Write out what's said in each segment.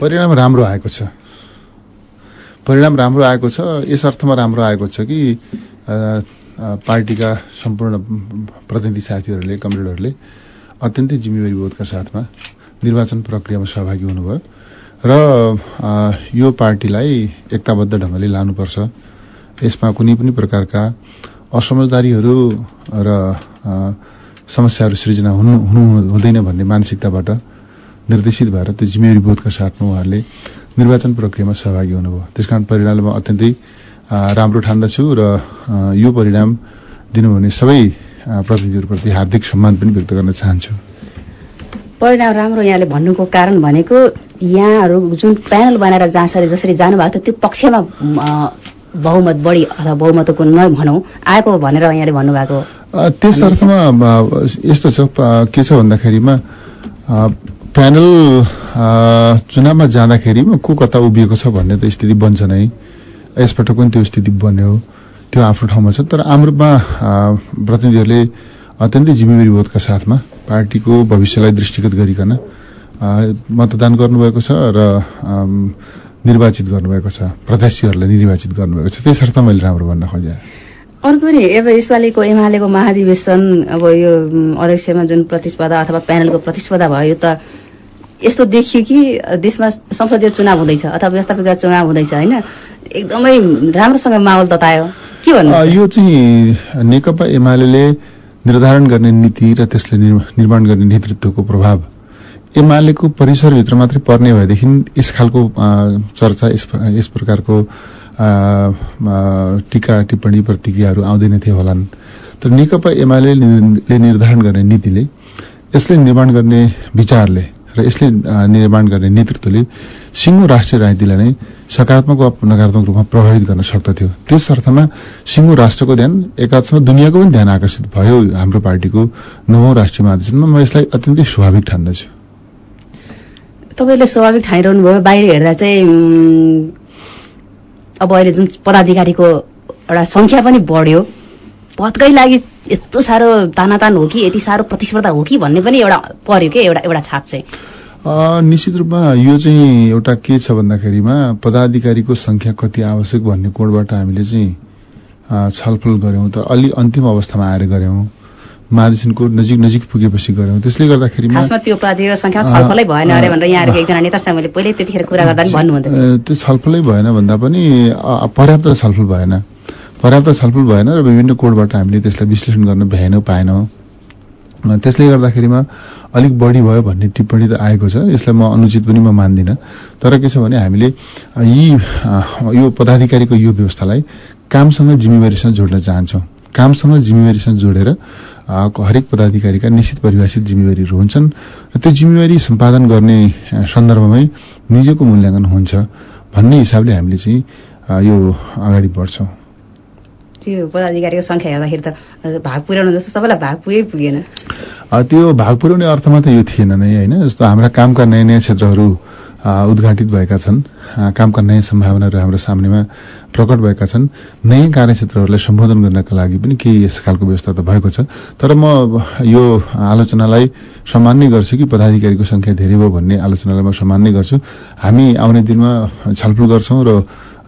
परिणाम राम्रो आएको छ। परिणाम राम्रो आएको छ यस अर्थमा राम्रो आएको छ कि पार्टीका सम्पूर्ण प्रतिनिधि साथीहरूले कमरेडहरूले अत्यन्तै जिम्मेवारी बोधका साथमा निर्वाचन प्रक्रियामा सहभागी हुनुभयो र यो पार्टीलाई एकताबद्ध ढङ्गले लानुपर्छ। यसमा कुनै पनि प्रकारका असमझदारीहरू र समस्याहरू सृजना हुनु हुँदैन भन्ने मानसिकताबाट निर्देशित भएर त्यो जिम्मेवारी बोधका साथमा उहाँहरूले निर्वाचन प्रक्रियामा सहभागी हुनुभयो। त्यसकारण परिणाममा अत्यन्तै राम्रो ठान्दछु र यो परिणाम दिनुहुने सबै प्रतिनिधिहरूप्रति हार्दिक सम्मान पनि व्यक्त गर्न चाहन्छु। परिणाम राम्रो यहाँले भन्नुको कारण भनेको यहाँहरू जुन प्यानल बनाएर जहाँसरी जसरी जानुभएको थियो त्यो पक्षमा बहुमत बढी अथवा बहुमतको नै भनौँ आएको भनेर यहाँले भन्नुभएको त्यस अर्थमा यस्तो छ के छ भन्दाखेरिमा प्यानल चुनावमा जाँदाखेरिमा को कता उभिएको छ भन्ने त स्थिति बन्छ नै। यसपटक पनि त्यो स्थिति बन्यो त्यो आफ्नो ठाउँमा छ। तर आम्रोमा प्रतिनिधिहरूले अत्यन्तै जिम्मेवारी बोधका साथमा पार्टीको भविष्यलाई दृष्टिगत गरिकन मतदान गर्नुभएको छ र निर्वाचित गर्नुभएको छ। प्रत्याशीहरूलाई निर्वाचित गर्नुभएको छ। त्यसर्थ मैले राम्रो भन्न खोजेँ। अर्को नि अब यसपालिको एमालेको महाधिवेशन अब यो अध्यक्षमा जुन प्रतिस्पर्धा अथवा प्यानलको प्रतिस्पर्धा भयो त यस्तो देखियो कि देशमा संसदीय चुनाव हुँदैछ अथवा व्यवस्थापिका चुनाव हुँदैछ होइन? एकदमै राम्रोसँग माहौल ततायो के भन्नु यो चाहिँ नेकपा एमाले निर्धारण गर्ने नीति र त्यसले निर्माण गर्ने नेतृत्वको प्रभाव। एमालेको परिसरभित्र मात्रै पर्ने भएदेखि यस खालको चर्चा यस प्रकारको टिका टिप्पणी प्रतिक्रियाहरू आउँदैन थिए होलान्। तर नेकपा एमाले निर्धारण गर्ने नीतिले यसले निर्माण गर्ने विचारले र यसले निर्माण गर्ने नेतृत्वले सिङ्गो राष्ट्रिय राजनीतिलाई नै सकारात्मक वा नकारात्मक रूपमा प्रभावित गर्न सक्दथ्यो। त्यस अर्थमा सिङ्गो राष्ट्रको ध्यान एकात्मक दुनियाँको पनि ध्यान आकर्षित भयो। हाम्रो पार्टीको नवौं राष्ट्रिय महाधिवेशनमा म यसलाई अत्यन्तै स्वाभाविक ठान्दछु। तपाईँले स्वाभाविक ठाइरहनु भयो बाहिर हेर्दा चाहिँ अब अहिले जुन पदाधिकारीको एउटा संख्या पनि बढ्यो। पदकै लागि यस्तो साह्रो तानातान हो कि यति साह्रो प्रतिस्पर्धा हो कि भन्ने पनि एउटा पर्यो क्या एउटा एउटा छाप चाहिँ। निश्चित रूपमा यो चाहिँ एउटा के छ भन्दाखेरिमा पदाधिकारीको संख्या कति आवश्यक भन्ने कोणबाट हामीले चाहिँ छलफल गर्यौं तर अलि अन्तिम अवस्थामा आएर गर्यौं महाधिवेशनको नजिक नजिक पुगेपछि गर्यौं त्यसले गर्दाखेरि त्यो छलफलै भएन भन्दा पनि पर्याप्त छलफल भएन। पर्याप्त छलफल भएन र विभिन्न कोडबाट हामीले त्यसलाई विश्लेषण गर्न भ्याएनौँ पाएनौँ। त्यसले गर्दाखेरिमा अलिक बढी भयो भन्ने टिप्पणी त आएको छ। यसलाई म अनुचित पनि म मान्दिनँ। तर के छ भने हामीले यी यो पदाधिकारीको यो व्यवस्थालाई कामसँग जिम्मेवारीसँग जोड्न चाहन्छौँ। कामसँग जिम्मेवारीसँग जोडेर हरेक पदाधिकारीका निश्चित परिभाषित जिम्मेवारीहरू हुन्छन् र त्यो जिम्मेवारी सम्पादन गर्ने सन्दर्भमै निजको मूल्याङ्कन हुन्छ भन्ने हिसाबले हामीले चाहिँ यो अगाडि बढ्छौँ। त्यो पदाधिकारीको संख्या हेर्दाखेरि त भाग पुर्याउनु जस्तो सबैलाई भाग पुगै पुगेन त्यो भाग पुर्याउने अर्थमा त यो थिएन नै होइन? जस्तो हाम्रा कामका नयाँ नयाँ क्षेत्रहरू उद्घाटित भएका छन् कामका नयाँ सम्भावनाहरू हाम्रो सामनेमा प्रकट भएका छन् नयाँ कार्यक्षेत्रहरूलाई सम्बोधन गर्नका लागि पनि केही यस खालको व्यवस्था त भएको छ। तर म यो आलोचनालाई सम्मान नै गर्छु कि पदाधिकारीको संख्या धेरै भयो भन्ने आलोचनालाई म सम्मान नै गर्छु। हामी आउने दिनमा छलफल गर्छौं र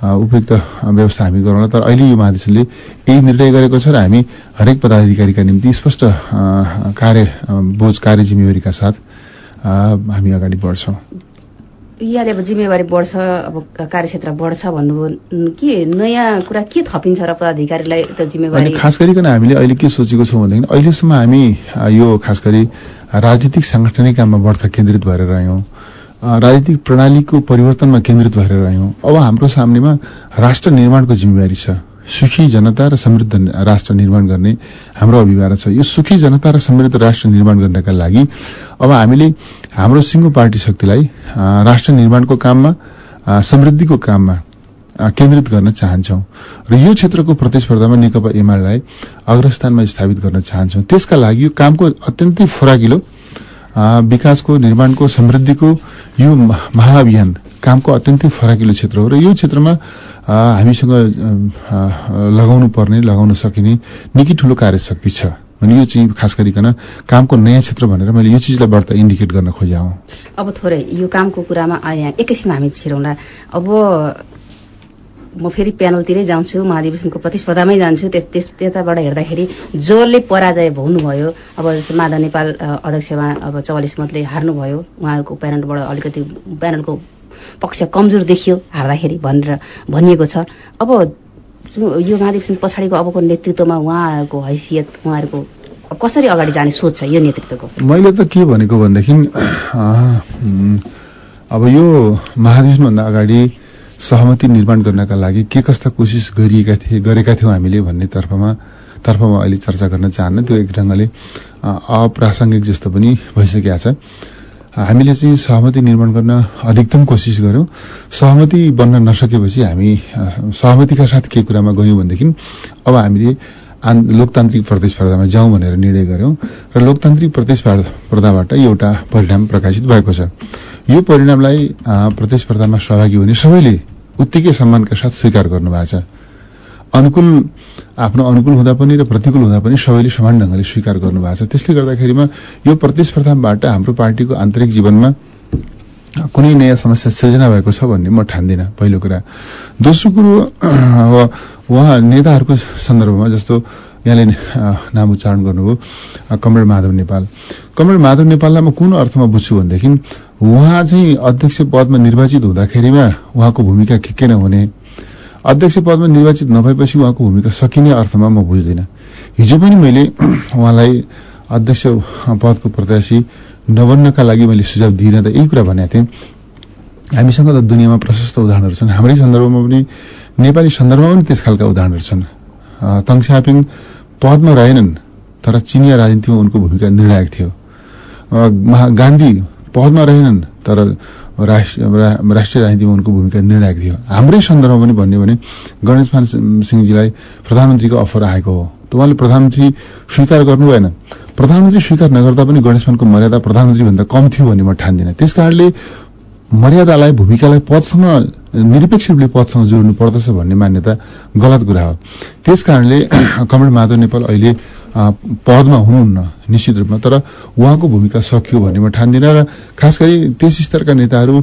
उपयुक्त व्यवस्था हामी गराउन तर अहिले यो महाधिवेशनले यही निर्णय गरेको छ र हामी हरेक पदाधिकारीका निम्ति स्पष्ट कार्य बोझ कार्य जिम्मेवारीका साथ हामी अगाडि बढ्छौँ। यहाँले अब जिम्मेवारी बढ्छ अब कार्यक्षेत्र बढ्छ भन्नुभयो। के नयाँ कुरा के थपिन्छ र पदाधिकारीलाई त जिम्मेवारी? खास गरिकन हामीले अहिले के सोचेको छौँ भनेदेखि अहिलेसम्म हामी यो खास गरी राजनीतिक साङ्गठनिक काममा बढ्ता केन्द्रित भएर रह्यौं राजनीतिक प्रणालीको परिवर्तनमा केन्द्रित भएर रह्यौं। अब हाम्रो सामनेमा राष्ट्र निर्माणको जिम्मेवारी छ। सुखी जनता र समृद्ध राष्ट्र निर्माण गर्ने हाम्रो अभिभावक छ। यो सुखी जनता र समृद्ध राष्ट्र निर्माण गर्नका लागि अब हामीले हाम्रो सिङ्गो पार्टी शक्तिलाई राष्ट्र निर्माणको काममा समृद्धिको काममा केन्द्रित गर्न चाहन्छौ। र यो क्षेत्रको प्रतिस्पर्धामा नेकपा एमालेलाई अग्रस्थानमा स्थापित गर्न चाहन्छौ। त्यसका लागि यो कामको अत्यन्तै फराकिलो विकासको निर्माणको समृद्धिको यो महाअभियान कामको अत्यन्तै फराकिलो क्षेत्र हो। र यो क्षेत्रमा हामीसँग लगाउनु पर्ने लगाउन सकिने निकै ठूलो कार्यशक्ति छ। अनि यो चाहिँ खास गरिकन कामको नयाँ क्षेत्र भनेर मैले यो चिजलाई बढ्ता इन्डिकेट गर्न खोजेँ अब थोरै यो कामको कुरामा एकैछिनमा हामी छिरौँला। अब म फेरि प्यानलतिरै जान्छु महाधिवेशनको प्रतिस्पर्धामै जान्छु। त्यस त्यताबाट हेर्दाखेरि जसले पराजय भोग्नुभयो। अब जस्तो माधव नेपाल अध्यक्षमा अब चौवालिस मतले हार्नुभयो। उहाँहरूको प्यानलबाट अलिकति प्यानलको पक्ष कमजोर देखियो हार्दाखेरि भनेर भनिएको छ। अब यो महाधिवेशन पछाडिको अबको नेतृत्वमा उहाँहरूको हैसियत उहाँहरूको कसरी अगाडि जाने सोच छ यो नेतृत्वको? मैले त के भनेको भनेदेखि अब यो महाधिवेशनभन्दा अगाडि सहमति निर्माण गर्नका लागि के कस्ता कोसिस गरिएका थिए गरेका थियौँ हामीले भन्ने तर्फमा तर्फमा अहिले चर्चा गर्न चाहन्न। त्यो एक ढङ्गले अप्रासङ्गिक जस्तो पनि भइसकेका छ। हामीले चाहिँ सहमति निर्माण गर्न अधिकतम कोसिस गर्यौं सहमति बन्न नसकेपछि हामी सहमतिका साथ के कुरामा गयौं भनेदेखि अब हामीले लोकतान्त्रिक प्रतिस्पर्धामा जाउँ भनेर निर्णय गर्यौं र लोकतान्त्रिक प्रतिस्पर्धाबाट एउटा परिणाम प्रकाशित भएको छ। यो परिणामलाई प्रतिस्पर्धामा सहभागी हुने सबैले उत्तिकै सम्मानका साथ स्वीकार गर्नुभएको छ। अनुकूल आफ्नो अनुकूल हुँदा पनि र प्रतिकूल हुँदा पनि सबैले समान ढंगले स्वीकार गर्नुभएको छ। त्यसले गर्दाखेरिमा यो प्रतिस्पर्धाबाट हाम्रो पार्टीको आन्तरिक जीवनमा कुनै नयाँ समस्या सृजना भएको छ भन्ने म ठान्दिनँ। पहिलो कुरा। दोस्रो कुरो अब उहाँ नेताहरूको सन्दर्भमा जस्तो यहाँले नाम उच्चारण गर्नुभयो कमरेड माधव नेपाल। कमरेड माधव नेपाललाई म कुन अर्थमा बुझ्छु भनेदेखि उहाँ चाहिँ अध्यक्ष पदमा निर्वाचित हुँदाखेरिमा उहाँको भूमिका के के नहुने अध्यक्ष पदमा निर्वाचित नभएपछि उहाँको भूमिका सकिने अर्थमा म बुझ्दिनँ। हिजो पनि मैले उहाँलाई अध्यक्ष पदको प्रत्याशी नबन्नका लागि मैले सुझाव दिइनँ त यही कुरा भनेको थिएँ। हामीसँग त दुनियाँमा प्रशस्त उदाहरणहरू छन्। हाम्रै सन्दर्भमा पनि नेपाली सन्दर्भमा पनि त्यस खालका उदाहरणहरू छन्। तङस्यापिङ पदमा रहेनन् तर चिनिया राजनीतिमा उनको भूमिका निर्णायक थियो। गान्धी पदमा रहेनन् तर राष्ट्रिय राजनीतिमा उनको भूमिका निर्णायक थियो। हाम्रै सन्दर्भमा पनि भन्यो भने गणेश मान सिंहजीलाई प्रधानमन्त्रीको अफर आएको हो। त उहाँले प्रधानमन्त्री स्वीकार गर्नु भएन। प्रधानमन्त्री स्वीकार नगर्दा पनि गणेशमानको मर्यादा प्रधानमन्त्रीभन्दा कम थियो भन्ने म ठान्दिनँ। त्यस कारणले मर्यादालाई भूमिकालाई पदसँग निरपेक्ष रूपले पदसँग जोड्नु पर्दछ भन्ने मान्यता गलत कुरा हो। त्यस कारणले कमरेड माधव नेपाल अहिले पदमा हुनुहुन्न निश्चित रूपमा तर उहाँको भूमिका सकियो भन्ने म ठान्दिनँ र खास गरी त्यस स्तरका नेताहरू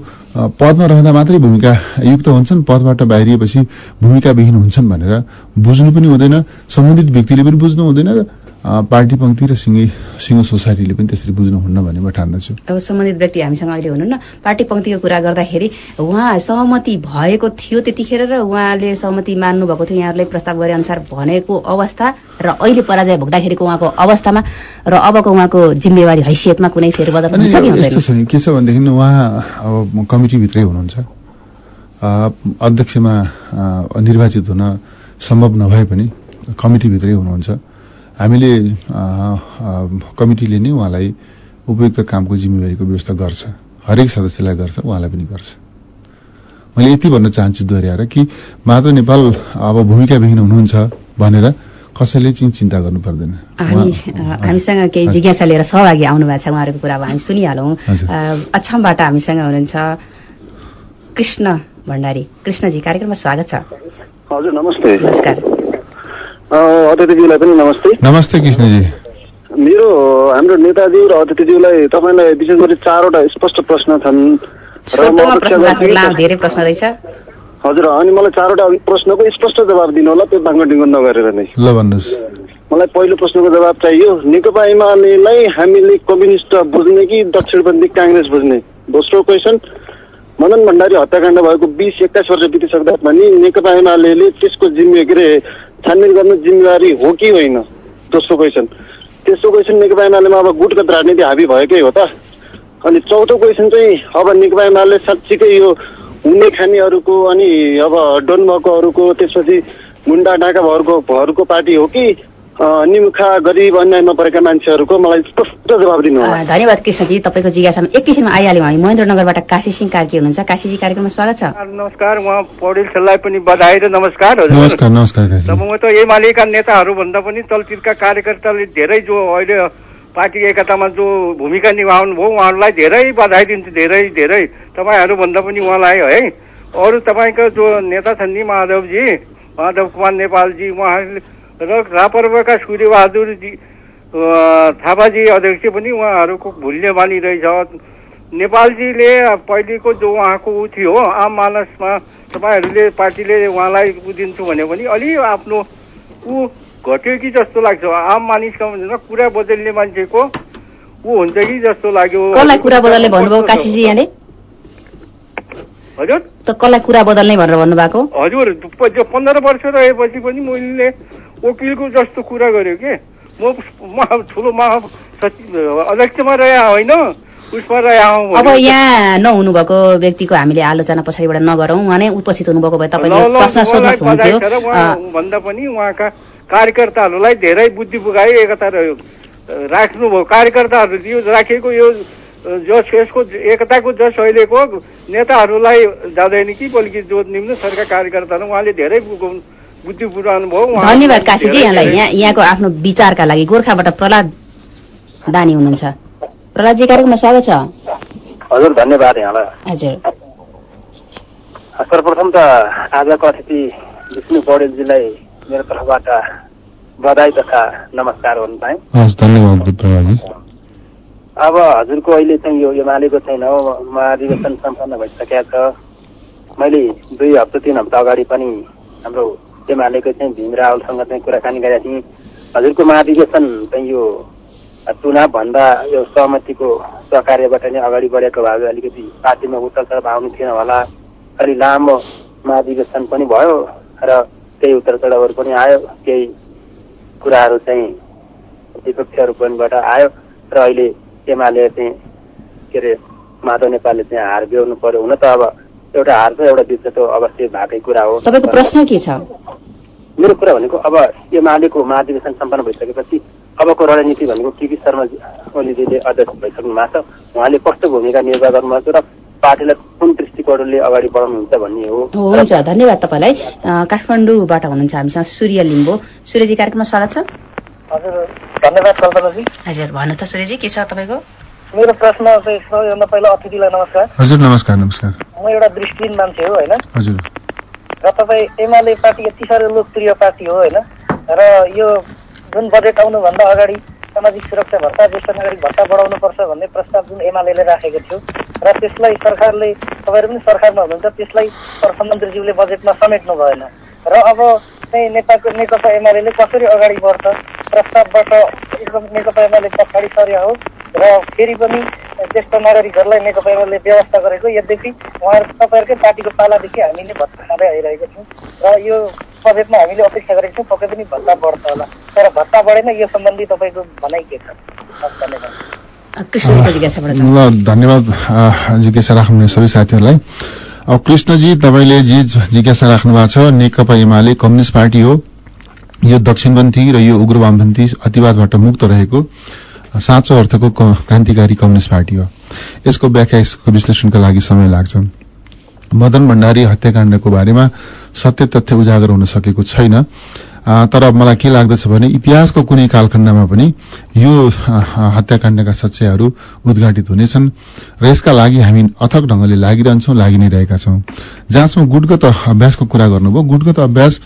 पदमा रहँदा मात्रै भूमिका युक्त हुन्छन् पदबाट बाहिरिएपछि भूमिकाविहीन हुन्छन् भनेर बुझ्नु पनि हुँदैन सम्बन्धित व्यक्तिले पनि बुझ्नु हुँदैन र पार्टी पङ्क्ति र सिङ्गै सिङ्गो सोसाइटीले पनि त्यसरी बुझ्नुहुन्न भन्ने म ठान्दछु। अब सम्बन्धित व्यक्ति हामीसँग अहिले हुनुहुन्न। पार्टी पङ्क्तिको कुरा गर्दाखेरि उहाँ सहमति भएको थियो त्यतिखेर र उहाँले सहमति मान्नु भएको थियो। यहाँहरूले प्रस्ताव गरे अनुसार भनेको अवस्था र अहिले पराजय भोग्दाखेरिको उहाँको अवस्थामा र अबको उहाँको जिम्मेवारी हैसियतमा कुनै फेरबदल हुन्छ कि के छ भनेदेखि उहाँ अब कमिटीभित्रै हुनुहुन्छ। अध्यक्षमा निर्वाचित हुन सम्भव नभए पनि कमिटीभित्रै हुनुहुन्छ। हामीले कमिटीले नै उहाँलाई उपयुक्त कामको जिम्मेवारीको व्यवस्था गर्छ। हरेक सदस्यलाई गर्छ उहाँलाई पनि गर्छ। मैले यति भन्न चाहन्छु दोहोऱ्याएर कि माधव नेपाल अब भूमिकाविहीन हुनुहुन्छ भनेर कसैले चाहिँ चिन्ता गर्नु पर्दैन। हामीसँग केही जिज्ञासा लिएर सहभागी आउनु भएको छ उहाँहरूको कुरा अब हामी सुनिहालौँ। अछामबाट हामीसँग हुनुहुन्छ कृष्ण भण्डारी। कृष्णजी कार्यक्रममा स्वागत छ। हजुर नमस्ते। नमस्कार। अतिथिज्यूलाई पनि नमस्ते। नमस्ते कृष्णजी। मेरो हाम्रो नेताज्यू र अतिथिज्यूलाई तपाईँलाई विशेष गरी चारवटा स्पष्ट प्रश्न छन्। धेरै प्रश्न रहेछ। हजुर अनि मलाई चारवटा प्रश्नको स्पष्ट जवाब दिनु होला त्यो बाङ्गो नगरेर नै। ल भन्नुहोस्। मलाई पहिलो प्रश्नको जवाब चाहियो नेकपा एमालेलाई हामीले कम्युनिस्ट बुझ्ने कि दक्षिणपन्थी काङ्ग्रेस बुझ्ने? दोस्रो क्वेसन मदन भण्डारी हत्याकाण्ड भएको बिस एक्काइस वर्ष बितिसक्दा पनि नेकपा एमाले त्यसको जिम्मे के अरे छानबिन गर्ने जिम्मेवारी हो कि होइन? दोस्रो क्वेसन तेस्रो क्वेसन नेकपा एमालेमा अब गुटगत राजनीति हाबी भएकै हो त। अनि चौथो क्वेसन चाहिँ अब नेकपा एमाले साँच्चीकै यो हुने खानेहरूको अनि अब डोन भएकोहरूको त्यसपछि मुन्डा डाका भएकोहरूको पार्टी हो कि निमुखा गरिब अन्यायमा परेका मान्छेहरूको मलाई स्पष्ट जवाब दिनु धन्यवाद कृष्णजी तपाईँको जिज्ञासामा एकैछिनमा आइहाल्यौँ हामी। महेन्द्रनगरबाट काशी सिंह कार्की हुनुहुन्छ काशीजी कार्यक्रममा स्वागत छ। नमस्कार उहाँ पौडेल खेललाई पनि बधाई र नमस्कार नमस्कार नमस्कार म त एमालेका नेताहरू भन्दा पनि तलतिरका कार्यकर्ताले धेरै जो अहिले पार्टी एकतामा जो भूमिका निभाउनु भयो उहाँहरूलाई धेरै बधाई दिन्छु धेरै धेरै। तपाईँहरू भन्दा पनि उहाँलाई है। अरू तपाईँको जो नेता छन् नि माधवजी माधव कुमार नेपालजी उहाँहरूले र रापरवाका सूर्यबहादुरजी थापाजी अध्यक्ष पनि उहाँहरूको भुल्ने बानी रहेछ नेपालजीले पहिलेको जो उहाँको ऊ थियो आम मानसमा तपाईँहरूले पार्टीले उहाँलाई ऊ दिन्छु भन्यो भने अलि आफ्नो ऊ घट्यो कि जस्तो लाग्छ? आम मानिसको कुरा बदल्ने मान्छेको ऊ हुन्छ कि जस्तो लाग्यो? कसलाई कुरा बदल्ने भन्नुभयो काशीजी यहाँले? हजुर। त कसलाई कुरा बदल्ने भनेर भन्नुभएको? हजुर पन्ध्र वर्ष रहेपछि पनि मैले वकिलको जस्तो कुरा गर्यो के म म ठुलो महा सचिव अध्यक्षमा रहे होइन उसमा रहे हौँ अब यहाँ नहुनुभएको व्यक्तिको हामीले आलोचना पछाडिबाट नगरौँ उहाँ नै उपस्थित हुनुभएको भए तपाईँले प्रश्न सोध्न उहाँलाई हुन्थ्यो भन्दा पनि उहाँका कार्यकर्ताहरूलाई धेरै बुद्धि पुगायो एकता रह्यो राख्नुभयो कार्यकर्ताहरू यो राखेको यो जस यसको एकताको जस अहिलेको नेताहरूलाई जाँदैन कि बल्कि जो निम्न सरकार कार्यकर्ताहरू उहाँले धेरै बुझाउनु बुद्धि भयो धन्यवाद काशीजी यहाँलाई यहाँ यहाँको आफ्नो विचारका लागि गोर्खाबाट प्रहलाद दानी हुनुहुन्छ। प्रहलादजी कार्यक्रममा स्वागत छ। हजुर धन्यवाद यहाँलाई। हजुर। सर्वप्रथम त आजको अतिथि विष्णु पौडेलजीलाई मेरो तर्फबाट बधाई तथा नमस्कार भन्न पाएँ अब हजुरको अहिले चाहिँ यो एमालेको चाहिँ नव महाधिवेशन सम्पन्न भइसकेको छ। मैले दुई हप्ता तिन हप्ता अगाडि पनि हाम्रो एमालेको चाहिँ भीम रावलसँग चाहिँ कुराकानी गरेका थिएँ हजुरको महाधिवेशन चाहिँ यो चुनावभन्दा यो सहमतिको सहकार्यबाट नै अगाडि बढेको भए अलिकति पार्टीमा उतार चढाव आउनु थिएन होला अलि लामो महाधिवेशन पनि भयो र केही उतार चढावहरू पनि आयो केही कुराहरू चाहिँ विपक्षहरू पनिबाट आयो र अहिले एमाले चाहिँ के अरे माधव नेपालले चाहिँ हार बेहोर्नु पर्यो हुन त अब एउटा हार छ एउटा जित्छ त अवश्य भएकै कुरा हो। तपाईँको प्रश्न के छ? मेरो कुरा भनेको अब एमालेको महाधिवेशन सम्पन्न भइसकेपछि अबको रणनीति भनेको केपी शर्मा ओलीजीले अध्यक्ष भइसक्नु भएको छ। उहाँले कस्तो भूमिका निर्वाह गर्नुभएको छ र पार्टीलाई कुन दृष्टिकोणले अगाडि बढाउनुहुन्छ भन्ने हो। हुन्छ धन्यवाद तपाईँलाई। काठमाडौँबाट हुनुहुन्छ हामीसँग सूर्य लिम्बो। सूर्यजी कार्यक्रममा स्वागत छ। हजुर धन्यवाद कल्पनाजी। हजुर भन्नुहोस् त सूर्यजी के छ तपाईँको? मेरो प्रश्न चाहिँ सबैभन्दा पहिला अतिथिलाई नमस्कार। हजुर नमस्कार नमस्कार। म एउटा दृष्टिहीन मान्छे हो होइन? हजुर। र तपाईँ एमाले पार्टी यति साह्रो लोकप्रिय पार्टी हो होइन? र यो जुन बजेट आउनुभन्दा अगाडि सामाजिक सुरक्षा भत्ता ज्येष्ठ नागरिक भत्ता बढाउनुपर्छ भन्ने प्रस्ताव जुन एमाले राखेको थियो र त्यसलाई सरकारले तपाईँहरू पनि सरकारमा हुनुहुन्छ त्यसलाई अर्थमन्त्रीज्यूले बजेटमा समेट्नु भएन र अब चाहिँ नेताको नेकपा एमाले कसरी अगाडि बढ्छ? प्रस्तावबाट एकदम नेकपा एमाले पछाडि सर्या हो। र फेरि पनि ज्येष्ठ नागरिकहरूलाई नेकपा एमाले व्यवस्था गरेको यद्यपि उहाँहरू तपाईँहरूकै पार्टीको पालादेखि हामीले भत्ता खाँदै आइरहेको छौँ र यो बजेटमा हामीले अपेक्षा गरेको छौँ पक्कै पनि भत्ता बढ्छ होला। तर भत्ता बढेन यो सम्बन्धी तपाईँको भनाइ के छ? धन्यवाद। ल धन्यवाद जिज्ञासा राख्नुहुने सबै साथीहरूलाई। अब कृष्णजी तपाईँले जे जिज्ञासा राख्नु भएको छ। नेकपा एमाले कम्युनिस्ट पार्टी हो। यो दक्षिणपन्थी र यो उग्र वामपन्थी अतिवादबाट मुक्त रहेको। साँचो अर्थको क्रान्तिकारी कम्युनिस्ट पार्टी हो। यसको व्याख्या यसको विश्लेषणका लागि समय लाग्छ। मदन भण्डारी हत्याकाण्डको बारेमा सत्य तथ्य उजागर हुन सकेको छैन। तर मलाई के लाग्दछ भने इतिहासको कुनै कालखण्डमा पनि यो हत्याकाण्डका सच्याहरू उद्घाटित हुनेछन् र यसका लागि हामी अथक ढंगले लागिरहन्छौं लागि नै रहेका छौं। जहाँसम्म गुटगत अभ्यासको कुरा गर्नुभयो। गुटगत अभ्यास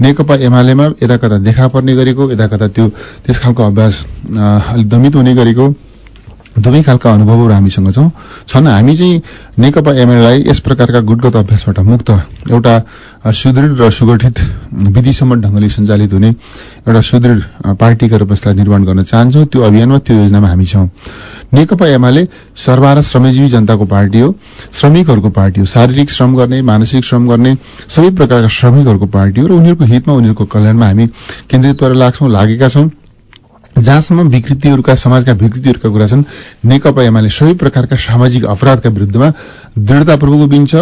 नेकपा एमालेमा यता कता देखा पर्ने गरेको यता कता त्यो त्यस खालको अभ्यास अलिक दमित हुने गरेको। दुवै खालका अनुभवहरू हामीसँग छौं। छन् हामी चाहिँ नेकपा एमएललाई यस प्रकारका गुटगत अभ्यासबाट मुक्त एउटा सुदृढ र सुगठित विधिसम्म ढंगले सञ्चालित हुने एउटा सुदृढ पार्टीका रूपमा यसलाई निर्माण गर्न चाहन्छौं। त्यो अभियानमा त्यो योजनामा हामी छौं। नेकपा एमाले सर्वा र श्रमजीवी जनताको पार्टी हो श्रमिकहरूको पार्टी हो। शारीरिक श्रम गर्ने मानसिक श्रम गर्ने सबै प्रकारका श्रमिकहरूको पार्टी हो र उनीहरूको हितमा उनीहरूको कल्याणमा हामी केन्द्रित भएर लाग्छौं लागेका छौं। जहाँसम्म विकृतिहरूका समाजका विकृतिहरूका कुरा छन् नेकपा एमाले सबै प्रकारका सामाजिक अपराधका विरूद्धमा दृढतापूर्वक उभिन्छ।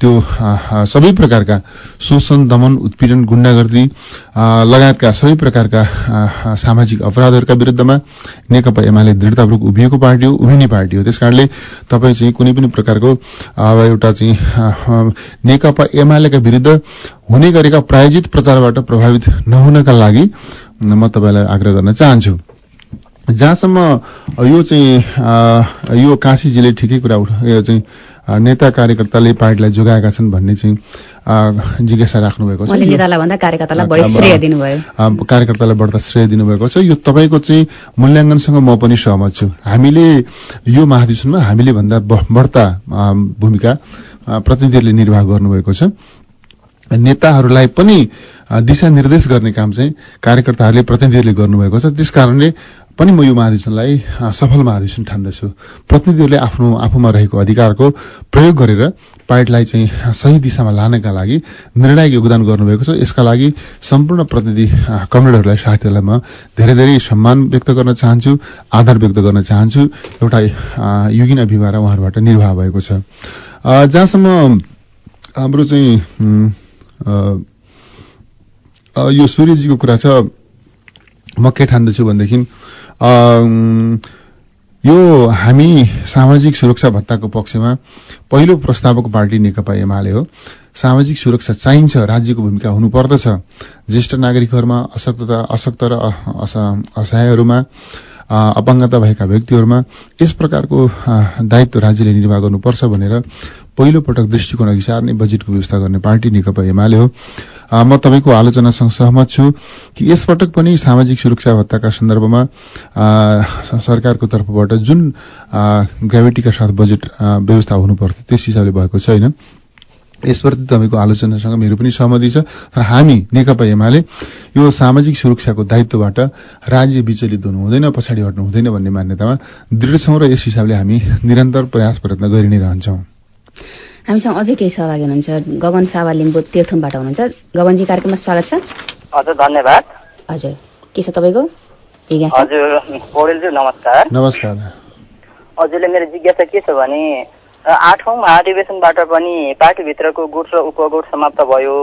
त्यो सबै प्रकारका शोषण दमन उत्पीड़न गुण्डागर्दी लगायतका सबै प्रकारका सामाजिक अपराधहरूका विरूद्धमा नेकपा एमाले दृढतापूर्वक उभिएको पार्टी हो उभिने पार्टी हो। त्यसकारणले तपाईँ चाहिँ कुनै पनि प्रकारको एउटा चाहिँ नेकपा एमालेका विरूद्ध हुने गरेका प्रायोजित प्रचारबाट प्रभावित नहुनका लागि म तपाईँलाई आग्रह गर्न चाहन्छु। जहाँसम्म यो चाहिँ यो काशीजीले ठिकै कुरा उठ यो चाहिँ नेता कार्यकर्ताले पार्टीलाई जोगाएका छन् भन्ने चाहिँ जिज्ञासा राख्नुभएको छ। कार्यकर्तालाई बढ्दा श्रेय दिनुभएको छ। यो तपाईँको चाहिँ मूल्याङ्कनसँग म पनि सहमत छु। हामीले यो महाधिवेशनमा हामीले भन्दा बढ्ता भूमिका प्रतिनिधिहरूले निर्वाह गर्नुभएको छ। नेताहरूलाई पनि दिशानिर्देश गर्ने काम चाहिँ कार्यकर्ताहरूले प्रतिनिधिहरूले गर्नुभएको छ। त्यस कारणले पनि म यो महाधिवेशनलाई सफल महाधिवेशन ठान्दछु। प्रतिनिधिहरूले आफ्नो आफूमा रहेको अधिकारको प्रयोग गरेर पार्टीलाई चाहिँ सही दिशामा लानका लागि निर्णायक योगदान गर्नुभएको छ। यसका लागि सम्पूर्ण प्रतिनिधि कमरेडहरूलाई साथीहरूलाई म धेरै धेरै सम्मान व्यक्त गर्न चाहन्छु आदर व्यक्त गर्न चाहन्छु। एउटा युगिन अभिभार उहाँहरूबाट निर्वाह भएको छ। जहाँसम्म हाम्रो चाहिँ यो सूर्यजीको कुरा छ म के ठान्दछु भनेदेखि यो हामी सामाजिक सुरक्षा भत्ताको पक्षमा पहिलो प्रस्तावक पार्टी नेकपा एमाले हो। सामाजिक सुरक्षा चाहिन्छ राज्यको भूमिका हुनुपर्दछ। ज्येष्ठ नागरिकहरूमा अशक्तता अशक्त र असहायहरूमा अपाङ्गता भएका व्यक्तिहरूमा यस प्रकारको दायित्व राज्यले निर्वाह गर्नुपर्छ भनेर पहिलो पटक दृष्टिकोण अघि सार्ने बजेटको व्यवस्था गर्ने पार्टी नेकपा एमाले हो। म तपाईँको आलोचनासँग सहमत छु कि यसपटक पनि सामाजिक सुरक्षा भत्ताका सन्दर्भमा सरकारको तर्फबाट जुन ग्राभिटीका साथ बजेट व्यवस्था हुनुपर्थ्यो त्यस हिसाबले भएको छैन। यसप्रति तपाईँको आलोचनासँग मेरो पनि सहमति छ तर हामी नेकपा एमाले यो सामाजिक सुरक्षाको दायित्वबाट राज्य विचलित हुनु हुँदैन पछाडि हट्नु हुँदैन भन्ने मान्यतामा दृढ छौं र यस हिसाबले हामी निरन्तर प्रयास प्रयत्न गरि नै रहन्छौं। हामीसँग अझै केही सहभागी हुनुहुन्छ। गगन सावा लिम्बू तीर्थमबाट हुनुहुन्छ। गगनजी कार्यक्रममा स्वागत छ। हजुर धन्यवाद। हजुर। के छ तपाईँको? जिज्ञासा हजुर पौडेलज्यू नमस्कार। नमस्कार। हजुरले मेरो जिज्ञासा के छ भने आठौँ महाधिवेशनबाट पनि पार्टीभित्रको गुट र उपगुट समाप्त भयो।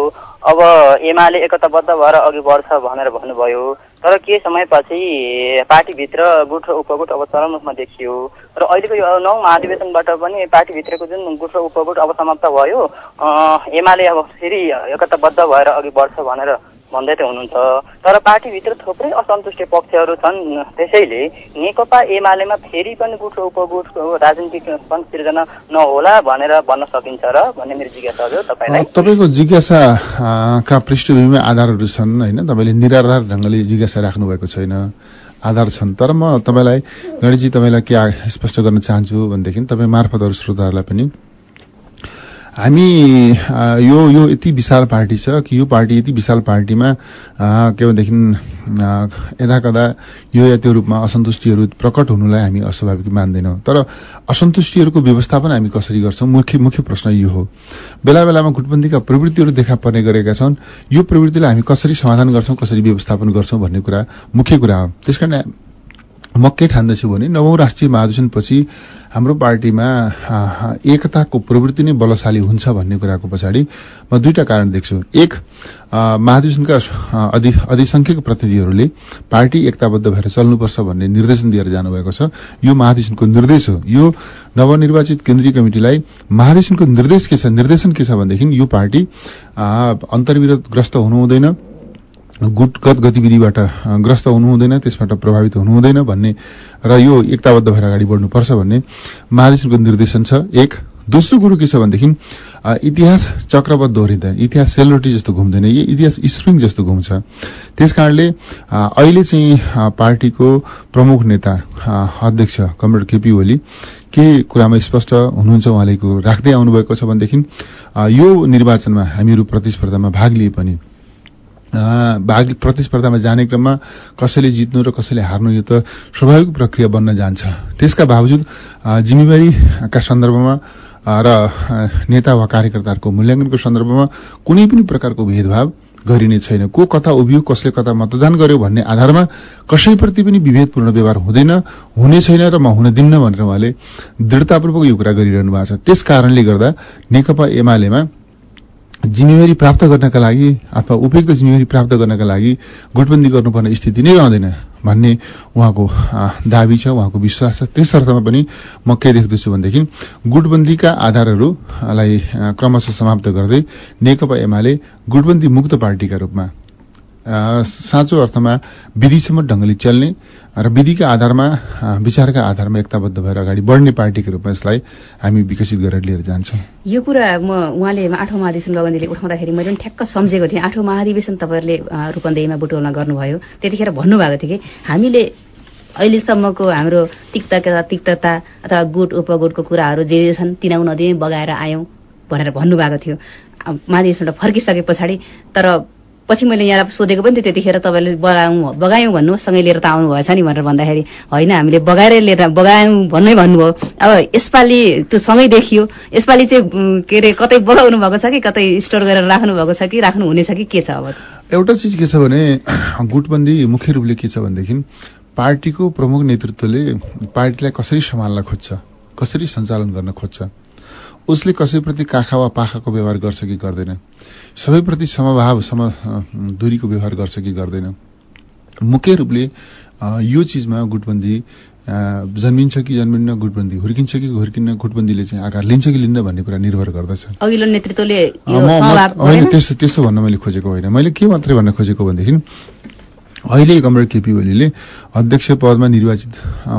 अब एमाले एकताबद्ध भएर अघि बढ्छ भनेर भन्नुभयो। तर केही समयपछि पार्टीभित्र गुट र उपगुट अब चरम रूपमा देखियो। र अहिलेको यो नौ महाधिवेशनबाट पनि पार्टीभित्रको जुन गुट र उपगुट अब समाप्त भयो एमाले अब फेरि एकताबद्ध भएर अघि बढ्छ भनेर भन्दै त हुनुहुन्छ। तर पार्टीभित्र थुप्रै असन्तुष्ट पक्षहरू छन्। त्यसैले नेकपा एमालेमा फेरि पनि गुट र उपगुटको राजनीतिक संसिर्जना नहोला भनेर भन्न सकिन्छ र भन्ने मेरो जिज्ञासा हजुर तपाईँलाई। तपाईँको जिज्ञासा अ, का पृष्ठभूमिमा आधारहरू छन् होइन? तपाईँले निराधार ढंगले जिज्ञासा राख्नु भएको छैन। आधार छन्। तर म तपाईँलाई गणेशजी तपाईँलाई के स्पष्ट गर्न चाहन्छु भनेदेखि तपाईँ मार्फत अरू श्रोताहरूलाई पनि हामी यो यो यति विशाल पार्टी छ कि यो पार्टी यति विशाल पार्टीमा के भनेदेखि यदा कदा यो या त्यो रूपमा असन्तुष्टिहरू प्रकट हुनुलाई हामी अस्वाभाविक मान्दैनौँ। तर असन्तुष्टिहरूको व्यवस्थापन हामी कसरी गर्छौँ? मुख्य मुख्य प्रश्न यो हो। बेला बेलामा गुटबन्दीका प्रवृत्तिहरू देखा पर्ने गरेका छन्। यो प्रवृत्तिलाई हामी कसरी समाधान गर्छौँ कसरी व्यवस्थापन गर्छौँ भन्ने कुरा मुख्य कुरा हो। त्यसकारण म के ठान्दछु भने नवौं राष्ट्रिय महाधिवेशनपछि हाम्रो पार्टीमा एकताको प्रवृत्ति नै बलशाली हुन्छ भन्ने कुराको पछाडि म दुईटा कारण देख्छु। एक महाधिवेशनका अधिसंख्यक प्रतिनिधिहरूले पार्टी एकताबद्ध भएर चल्नुपर्छ भन्ने निर्देशन दिएर जानुभएको छ। यो महाधिवेशनको निर्देश हो। यो नवनिर्वाचित केन्द्रीय कमिटिलाई महाधिवेशनको निर्देश के छ निर्देशन के छ भनेदेखि यो पार्टी अन्तर्विरोधग्रस्त हुनु हुँदैन। गुटगत गतिविधिबाट ग्रस्त हुनु हुँदैन त्यसबाट प्रभावित हुनु हुँदैन भन्ने र यो एकताबद्ध भएर अगाडि बढ्नुपर्छ भन्ने महाधिवेशनको निर्देशन छ। एक दोस्रो कुरो के छ भनेदेखि इतिहास चक्रवत दोहोरिँदैन इतिहास सेलरोटी जस्तो घुम्दैन यो इतिहास स्प्रिङ जस्तो घुम्छ। त्यस कारणले अहिले चाहिँ पार्टीको प्रमुख नेता अध्यक्ष कमरेड केपी ओली के कुरामा स्पष्ट हुनुहुन्छ उहाँले राख्दै आउनुभएको छ भनेदेखि यो निर्वाचनमा हामीहरू प्रतिस्पर्धामा भाग लिए पनि भाग प्रतिस्पर्धामा जाने क्रममा कसैले जित्नु र कसैले हार्नु यो त स्वाभाविक प्रक्रिया बन्न जान्छ। त्यसका बावजुद जिम्मेवारीका सन्दर्भमा र नेता वा कार्यकर्ताहरूको मूल्याङ्कनको सन्दर्भमा कुनै पनि प्रकारको भेदभाव गरिने छैन। को कता उभियो कसले कता मतदान गर्यो भन्ने आधारमा कसैप्रति पनि विभेदपूर्ण व्यवहार हुँदैन हुने छैन र म हुन दिन्न भनेर उहाँले दृढतापूर्वक यो कुरा गरिरहनु भएको छ। त्यस कारणले गर्दा नेकपा एमालेमा जिम्मेवारी प्राप्त गर्नका लागि अथवा उपयुक्त जिम्मेवारी प्राप्त गर्नका लागि गुटबन्दी गर्नुपर्ने स्थिति नै रहँदैन भन्ने उहाँको दावी छ उहाँको विश्वास छ। त्यस अर्थमा पनि म के देख्दछु भनेदेखि गुटबन्दीका आधारहरूलाई क्रमशः समाप्त गर्दै नेकपा एमाले गुटबन्दी मुक्त पार्टीका रूपमा साँचो अर्थमा विधिसम्म ढङ्गले चल्ने र विधिका आधारमा विचारका आधारमा एकताबद्ध भएर अगाडि बढ्ने पार्टीको रूपमा यसलाई हामी विकसित गरेर लिएर जान्छौँ। यो कुरा म उहाँले आठौँ महाधिवेशन गगनजीले उठाउँदाखेरि मैले पनि ठ्याक्क सम्झेको थिएँ। आठौँ महाधिवेशन तपाईँहरूले रूपन्देहीमा बुटोलमा गर्नुभयो। त्यतिखेर भन्नुभएको थियो कि हामीले अहिलेसम्मको हाम्रो तिक्तता तिक्तता अथवा गुट उपगुटको कुराहरू जे जे छन् तिनाउ नदीमै बगाएर आयौँ भनेर भन्नुभएको थियो। महाधिवेशनबाट फर्किसके पछाडि तर पछि मैले यहाँलाई सोधेको पनि थिएँ त्यतिखेर तपाईँले बगायौँ बगायौँ भन्नु सँगै लिएर त आउनु भएछ नि भनेर भन्दाखेरि होइन हामीले बगाएरै लिएर बगायौँ भन्नै भन्नुभयो। अब यसपालि त्यो सँगै देखियो। यसपालि चाहिँ के अरे कतै बगाउनु भएको छ कि कतै स्टोर गरेर राख्नु भएको छ कि राख्नु हुनेछ कि के छ अब? एउटा चिज के छ भने गुटबन्दी मुख्य रूपले के छ भनेदेखि पार्टीको प्रमुख नेतृत्वले पार्टीलाई कसरी सम्हाल्न खोज्छ कसरी सञ्चालन गर्न खोज्छ उसले कसैप्रति काखा वा पाखाको व्यवहार गर्छ कि गर्दैन? सबैप्रति समभाव सम दूरीको व्यवहार गर्छ कि गर्दैन? मुख्य रूपले यो चिजमा गुटबन्दी जन्मिन्छ कि जन्मिन्न गुटबन्दी हुर्किन्छ कि हुर्किन्न गुटबन्दीले चाहिँ आकार लिन्छ कि लिन्न भन्ने कुरा निर्भर गर्दछ। अघिल्लो नेतृत्वले होइन? त्यस्तो त्यस्तो भन्न मैले खोजेको होइन। मैले के मात्रै भन्न खोजेको भनेदेखि अहिले कमरेड केपी ओलीले अध्यक्ष पदमा निर्वाचित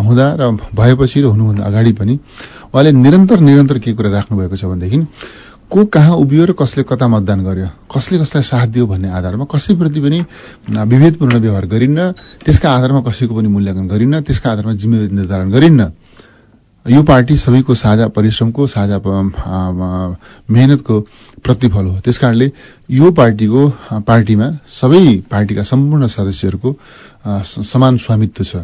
हुँदा र भएपछि र हुनुभन्दा अगाडि पनि उहाँले निरन्तर निरन्तर के कुरा राख्नु भएको छ भनेदेखि को कहाँ उभियो र कसले कता मतदान गर्यो कसले कसलाई साथ दियो भन्ने आधारमा कसैप्रति पनि विभेदपूर्ण व्यवहार गरिन्न त्यसका आधारमा कसैको पनि मूल्याङ्कन गरिन्न त्यसका आधारमा जिम्मेवारी निर्धारण गरिन्न। यो पार्टी सबैको साझा परिश्रमको साझा मेहनतको प्रतिफल हो। त्यसकारणले यो पार्टीको पार्टीमा सबै पार्टीका सम्पूर्ण सदस्यहरूको समान स्वामित्व छ।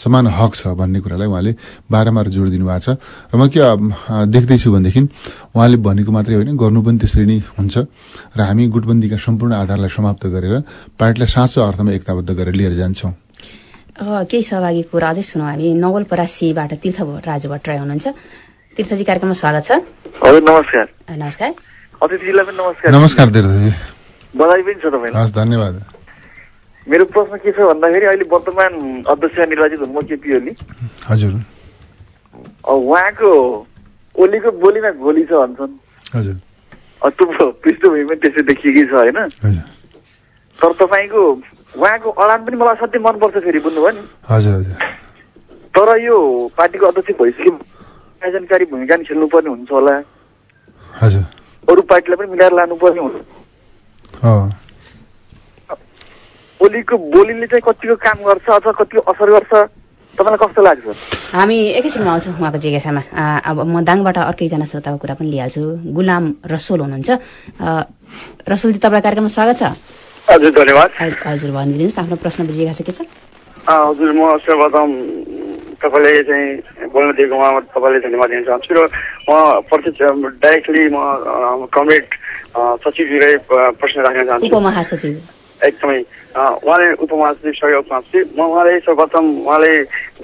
समान हक छ भन्ने कुरालाई उहाँले बारम्बार जोड दिनुभएको छ। र म के देख्दैछु भनेदेखि उहाँले भनेको मात्रै होइन गर्नु पनि त्यसरी नै हुन्छ। र हामी गुटबन्दीका सम्पूर्ण आधारलाई समाप्त गरेर पार्टीलाई साँचो अर्थमा एकताबद्ध गरेर लिएर जान्छौं। केही सहभागी कुरा अझै सुनौ हामी। नवलपरासीबाट तीर्थ राजु भट्टराई हुनुहुन्छ। तीर्थजी कार्यक्रममा स्वागत छ। हजुर नमस्कार। नमस्कार। अतिथिजीलाई पनि नमस्कार। नमस्कार बधाई पनि छ तपाईँलाई। हस् धन्यवाद। मेरो प्रश्न के छ भन्दाखेरि अहिले वर्तमान अध्यक्ष निर्वाचित हुनुभयो केपी ओली हजुर। उहाँको ओलीको बोलीमा गोली छ भन्छन्। हजुर। अब त्यो पृष्ठभूमि पनि त्यसै देखिएकै छ होइन? तर तपाईँको उहाँको अडान पनि मलाई असाध्यै मनपर्छ फेरि बुझ्नुभयो नि। हजुर हजुर। तर यो पार्टीको अध्यक्ष भइसके आयोजनकारी भूमिका नि खेल्नुपर्ने हुन्छ होला। हजुर। अरू पार्टीलाई पनि मिलाएर लानुपर्ने हुन्छ। हो ओलीको बोलीले चाहिँ कतिको काम गर्छ अथवा कतिको असर गर्छ? तपाईँलाई कस्तो लाग्छ? हामी एकैछिनमा आउँछौँ उहाँको जिज्ञासामा। अब म दाङबाट अर्कैजना श्रोताको कुरा पनि लिइहाल्छु। गुलाम रसोल हुनुहुन्छ। रसोलजी तपाईँलाई कार्यक्रममा स्वागत छ। हजुर धन्यवाद। हजुर भनिदिनुहोस् न आफ्नो प्रश्न जिज्ञासा के छ? अ, हजुर म सर्वप्रथम तपाईँले चाहिँ बोल्न दिएकोमा म तपाईँलाई धन्यवाद दिन चाहन्छु र म प्रत्यक्ष डाइरेक्टली म कमरेड सचिवजीलाई प्रश्न राख्न चाहन्छु। उपमहासचिव। एकदमै उहाँले उपमहासचिव सही उपमहासचिव म उहाँले सर्वप्रथम उहाँले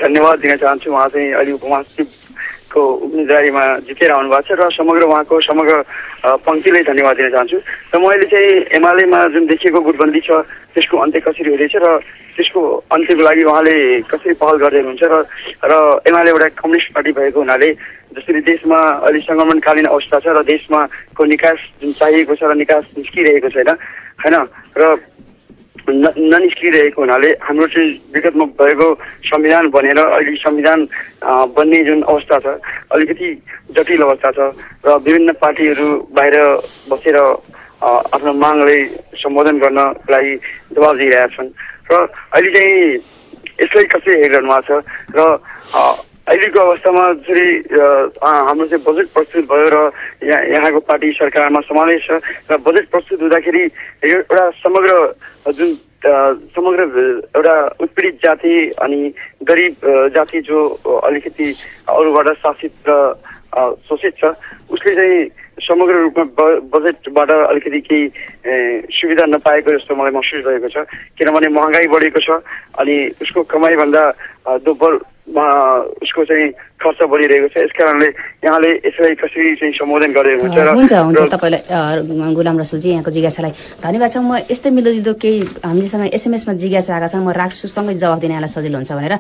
धन्यवाद दिन चाहन्छु। उहाँ चाहिँ अहिले उपमहासचिवको उम्मेदवारीमा जितेर आउनु भएको छ र समग्र उहाँको समग्र पङ्क्तिलाई धन्यवाद दिन चाहन्छु। र म अहिले चाहिँ एमालेमा जुन देखिएको गुटबन्दी छ त्यसको अन्त्य कसरी हुँदैछ र त्यसको अन्त्यको लागि उहाँले कसरी पहल गर्दै हुनुहुन्छ र र एमाले एउटा कम्युनिस्ट पार्टी भएको हुनाले जसरी देशमा अहिले सङ्क्रमणकालीन अवस्था छ र देशमा को निकास जुन चाहिएको छ र निकास निस्किरहेको छैन होइन? र ननिस्किरहेको हुनाले हाम्रो चाहिँ विगतमा भएको संविधान बनेर अहिले संविधान बन्ने जुन अवस्था छ अलिकति जटिल अवस्था छ र विभिन्न पार्टीहरू बाहिर बसेर आफ्नो मागलाई सम्बोधन गर्नको लागि दबाब दिइरहेका छन् र अहिले चाहिँ यसलाई कसरी हेरिरहनु भएको छ र अहिलेको अवस्थामा अ, हाम्रो चाहिँ बजेट प्रस्तुत भयो र यहाँ यहाँको पार्टी सरकारमा समावेश छ र बजेट प्रस्तुत हुँदाखेरि एउटा समग्र जुन समग्र एउटा उत्पीडित जाति अनि गरिब जाति जो अलिकति अरूबाट शासित र शोषित छ उसले चाहिँ समग्र रूपमा बजेटबाट अलिकति केही सुविधा नपाएको जस्तो मलाई महसुस भएको छ। किनभने महँगाई बढेको छ अनि उसको कमाइभन्दा दोब्बर उसको चाहिँ खर्च बढिरहेको छ। यस कारणले यहाँले यसलाई कसरी चाहिँ सम्बोधन र हुन्छ हुन्छ। र- तपाईँलाई गुलाम रसुलजी यहाँको जिज्ञासालाई धन्यवाद छ। म यस्तै मिल्दोजुल्दो केही हामीसँग एसएमएसमा जिज्ञासा आएका छन् म राख्छु सँगै जवाफ दिन यहाँलाई सजिलो हुन्छ भनेर।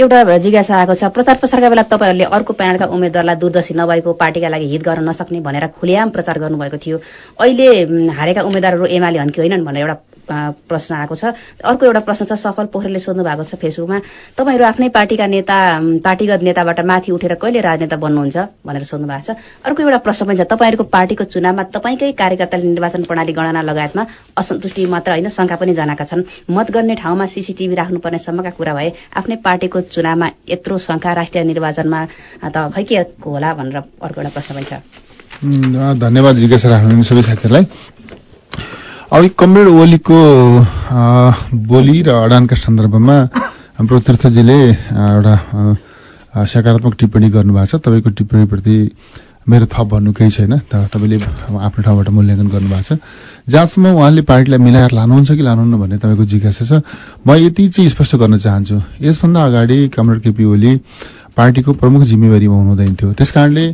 एउटा जिज्ञासा आएको छ। प्रचार प्रसारका बेला तपाईँहरूले अर्को प्यानलका उम्मेद्वारलाई दूरदर्शी नभएको पार्टीका लागि हित गर्न नसक्ने भनेर खुलेआम प्रचार गर्नुभएको थियो। अहिले हारेका उम्मेद्वारहरू एमाले हन्की होइनन् भनेर एउटा प्रश्न आएको छ। अर्को एउटा प्रश्न छ सफल पोखरेलले सोध्नु भएको छ फेसबुकमा तपाईँहरू आफ्नै पार्टीका नेता पार्टीगत नेताबाट माथि उठेर कहिले राजनेता बन्नुहुन्छ? भनेर सोध्नु भएको छ। अर्को एउटा प्रश्न पनि छ तपाईँहरूको पार्टीको चुनावमा तपाईँकै कार्यकर्ताले निर्वाचन प्रणाली गणना लगायतमा असन्तुष्टि मात्र होइन शङ्का पनि जनाएका छन्। मत गर्ने ठाउँमा सिसिटिभी राख्नुपर्ने सम्मका कुरा भए आफ्नै पार्टीको चुनावमा यत्रो शङ्का राष्ट्रिय निर्वाचनमा त खै के होला? भनेर अर्को एउटा प्रश्न पनि छ। धन्यवाद जिज्ञासा राख्नुहुने सबै साथीहरूलाई। अब कमरेड ओलीको बोली र अडानका सन्दर्भमा हाम्रो तीर्थजीले एउटा सकारात्मक टिप्पणी गर्नुभएको छ। तपाईँको टिप्पणीप्रति मेरो थप भन्नु केही छैन। तपाईँले आफ्नो ठाउँबाट मूल्याङ्कन गर्नुभएको छ। जहाँसम्म उहाँले पार्टीलाई मिलाएर लानुहुन्छ कि लानुहुन्न भन्ने तपाईँको जिज्ञासा छ म यति चाहिँ स्पष्ट गर्न चाहन्छु। यसभन्दा अगाडि कमरेड केपी ओली पार्टीको प्रमुख जिम्मेवारीमा हुनुहुँदैन थियो। त्यस कारणले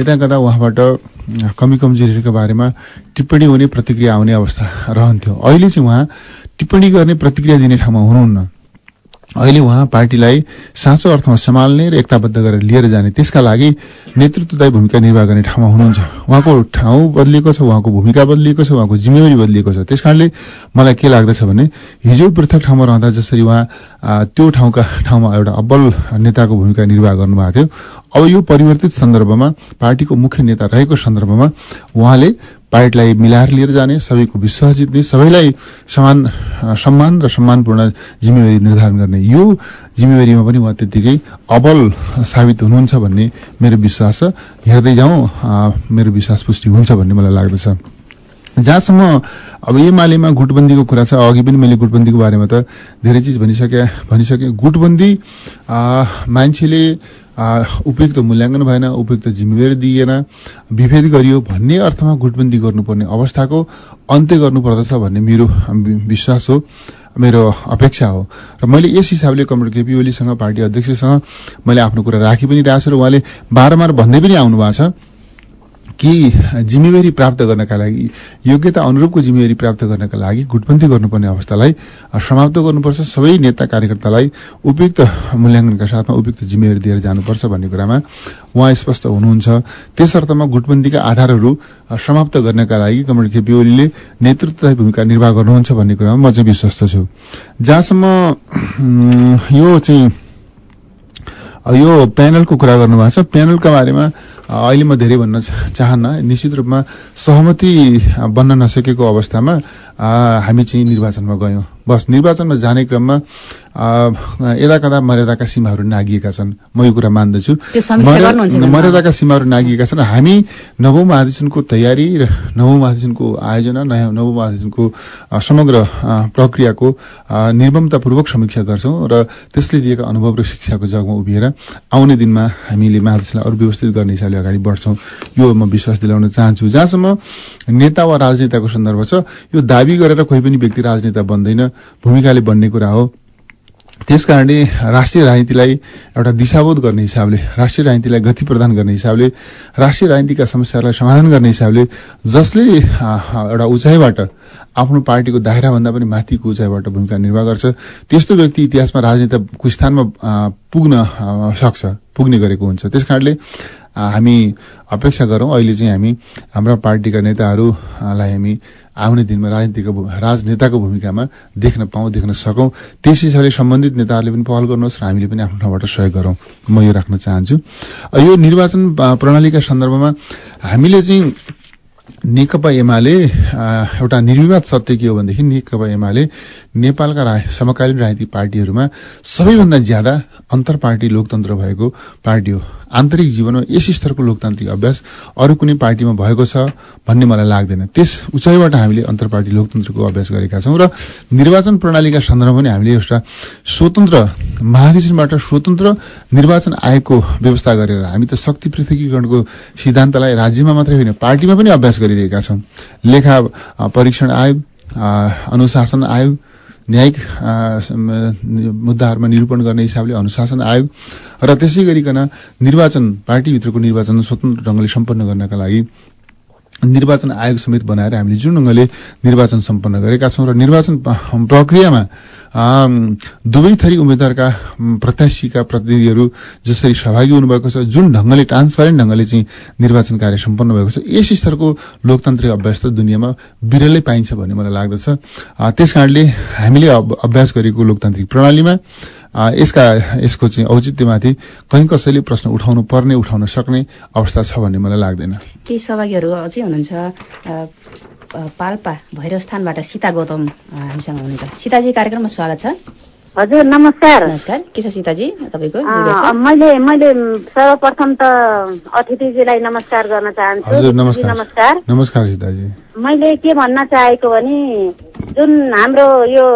यता कता उहाँबाट कमी कमजोरीहरूका बारेमा टिप्पणी हुने प्रतिक्रिया आउने अवस्था रहन्थ्यो। अहिले चाहिँ उहाँ टिप्पणी गर्ने प्रतिक्रिया दिने ठाउँमा हुनुहुन्न। अहिले उहाँ पार्टीलाई साँचो अर्थमा सम्हाल्ने र एकताबद्ध गरेर लिएर जाने त्यसका लागि नेतृत्वदायी भूमिका निर्वाह गर्ने ठाउँमा हुनुहुन्छ। उहाँको ठाउँ बदलिएको छ उहाँको भूमिका बदलिएको छ उहाँको जिम्मेवारी बदलिएको छ। त्यस कारणले मलाई के लाग्दछ भने हिजो पृथक ठाउँमा रहँदा जसरी उहाँ त्यो ठाउँका ठाउँमा एउटा अब्बल नेताको भूमिका निर्वाह गर्नुभएको थियो अब यो परिवर्तित सन्दर्भमा पार्टीको मुख्य नेता रहेको सन्दर्भमा उहाँले पार्टीलाई मिलाएर लिएर जाने सबैको विश्वास जित्ने सबैलाई समान सम्मान र सम्मानपूर्ण जिम्मेवारी निर्धारण गर्ने। यो जिम्मेवारीमा पनि उहाँ त्यत्तिकै अबल साबित हुनुहुन्छ भन्ने मेरो विश्वास छ। हेर्दै जाउँ मेरो विश्वास पुष्टि हुन्छ भन्ने मलाई लाग्दछ। जहाँसम्म अब एमालेमा गुटबन्दीको कुरा छ अघि पनि मैले गुटबन्दीको बारेमा त धेरै चिज भनिसके भनिसके। गुटबन्दी मान्छेले उपयुक्त मूल्याङ्कन भएन उपयुक्त जिम्मेवारी दिएन। विभेद गरियो भन्ने अर्थमा गुटबन्दी गर्नुपर्ने अवस्थाको अन्त्य गर्नुपर्दछ भन्ने मेरो विश्वास हो मेरो अपेक्षा हो। र मैले यस हिसाबले कमरेड केपी ओलीसँग पार्टी अध्यक्षसँग मैले आफ्नो कुरा राखी पनि रहेको छु र उहाँले बारम्बार भन्दै पनि आउनु भएको छ। कि जिम्मेवारी प्राप्त गर्नका लागि योग्यता अनुरूपको जिम्मेवारी प्राप्त गर्नका लागि गुटबन्दी गर्नुपर्ने अवस्थालाई समाप्त गर्नुपर्छ। सबै नेता कार्यकर्तालाई उपयुक्त मूल्याङ्कनका साथमा उपयुक्त जिम्मेवारी दिएर जानुपर्छ भन्ने कुरामा उहाँ स्पष्ट हुनुहुन्छ। त्यस अर्थमा गुटबन्दीका आधारहरू समाप्त गर्नका लागि कमरेड केपी ओलीले नेतृत्वदायी भूमिका निर्वाह गर्नुहुन्छ भन्ने कुरामा म चाहिँ विश्वस्त छु। जहाँसम्म यो चाहिँ यो प्यानलको कुरा गर्नुभएको छ। प्यानलका बारेमा अहिले म धेरै भन्न चाहन्न निश्चित रूपमा सहमति बन्न नसकेको अवस्थामा हामी चाहिँ निर्वाचनमा गयौं। बस निर्वाचनमा जाने क्रममा यता कता मर्यादाका सीमाहरू नागिएका छन्। म यो कुरा मान्दछु। मर्यादाका सीमाहरू नागिएका छन्। हामी नवौं महाधिवेशनको तयारी र नवौं महाधिवेशनको आयोजना नयाँ नवौं महाधिवेशनको समग्र प्रक्रियाको अ, निर्ममतापूर्वक समीक्षा गर्छौं र त्यसले दिएका अनुभव र शिक्षाको जगमा उभिएर आउने दिनमा हामीले महाधिवेशनलाई अरू व्यवस्थित गर्ने हिसाबले अगाडि बढ्छौं। यो म विश्वास दिलाउन चाहन्छु। जहाँसम्म नेता वा राजनेताको सन्दर्भ छ यो दावी गरेर कोही पनि व्यक्ति राजनेता बन्दैन। भूमिकाले बन्ने कुरा हो। त्यसकारणले राष्ट्रिय राजनीतिलाई एउटा दिशाबोध गर्ने हिसाबले राष्ट्रिय राजनीतिलाई गति प्रदान गर्ने हिसाबले राष्ट्रिय राजनीतिका समस्याहरूलाई समाधान गर्ने हिसाबले जसले एउटा उचाइबाट आफ्नो पार्टीको दायराभन्दा पनि माथिको उचाइबाट भूमिका निर्वाह गर्छ त्यस्तो व्यक्ति इतिहासमा राजनेताको स्थानमा पुग्न सक्छ पुग्ने गरेको हुन्छ। त्यसकारणले हामी अपेक्षा गरौं अहिले चाहिँ हामी हाम्रा पार्टीका नेताहरूलाई हामी आउने दिनमा राजनीतिको राजनेताको भूमिकामा देख्न पाउँ देख्न सकौं। त्यस हिसाबले सम्बन्धित नेताहरूले पनि पहल गर्नुहोस् र हामीले पनि आफ्नो ठाउँबाट सहयोग गरौं। म यो राख्न चाहन्छु। यो निर्वाचन प्रणालीका सन्दर्भमा हामीले चाहिँ नेकपा एमाले एउटा निर्विवाद सत्य के हो भनेदेखि नेकपा एमाले नेपालका रा- समकालीन राजनीतिक पार्टीहरूमा सबैभन्दा ज्यादा अन्तर पार्टी लोकतन्त्र भएको पार्टी हो। आन्तरिक जीवनमा यस स्तरको लोकतान्त्रिक अभ्यास अरू कुनै पार्टीमा भएको छ भन्ने मलाई लाग्दैन। त्यस उचाइबाट हामीले अन्तर पार्टी लोकतन्त्रको अभ्यास गरेका छौं र निर्वाचन प्रणालीका सन्दर्भमा पनि हामीले एउटा स्वतन्त्र महाधिवेशनबाट स्वतन्त्र निर्वाचन आयोगको व्यवस्था गरेर हामी त शक्ति पृथकीकरणको सिद्धान्तलाई राज्यमा मात्रै होइन पार्टीमा पनि अभ्यास गरिरहेका छौं लेखा परीक्षण आयोग अनुशासन आयोग न्यायिक मुद्दाहरूमा निरूपण गर्ने हिसाबले अनुशासन आयोग र त्यसै गरिकन निर्वाचन पार्टीभित्रको निर्वाचन स्वतन्त्र ढंगले सम्पन्न गर्नका लागि निर्वाचन आयोग समेत बनाएर हामीले जुन ढंगले निर्वाचन सम्पन्न गरेका छौं र निर्वाचन प्रक्रियामा दुवै थरी उम्मेद्वारका प्रत्याशीका प्रतिनिधिहरू जसरी सहभागी हुनुभएको छ जुन ढंगले ट्रान्सपारेन्ट ढंगले चाहिँ निर्वाचन कार्य सम्पन्न भएको छ यस स्तरको लोकतान्त्रिक अभ्यास त दुनियाँमा बिरलै पाइन्छ भन्ने मलाई लाग्दछ। अ, त्यस कारणले हामीले अभ्यास गरेको लोकतान्त्रिक प्रणालीमा यसका यसको चाहिँ औचित्यमाथि कहीँ कसैले प्रश्न उठाउनु पर्ने उठाउन सक्ने अवस्था छ भन्ने मलाई लाग्दैन। केही सहभागीहरू अझै हुनुहुन्छ। पाल्पा भैरवस्थानबाट सीता गौतम हामीसँग हुनुहुन्छ। सीताजी कार्यक्रममा स्वागत छ। हजुर नमस्कार। नमस्कार के छ सीताजी तपाईँको? मैले मैले सर्वप्रथम त अतिथिजीलाई नमस्कार गर्न चाहन्छु। नमस्कार। नमस्कार। सीताजी। मैले के भन्न चाहेको भने जुन हाम्रो यो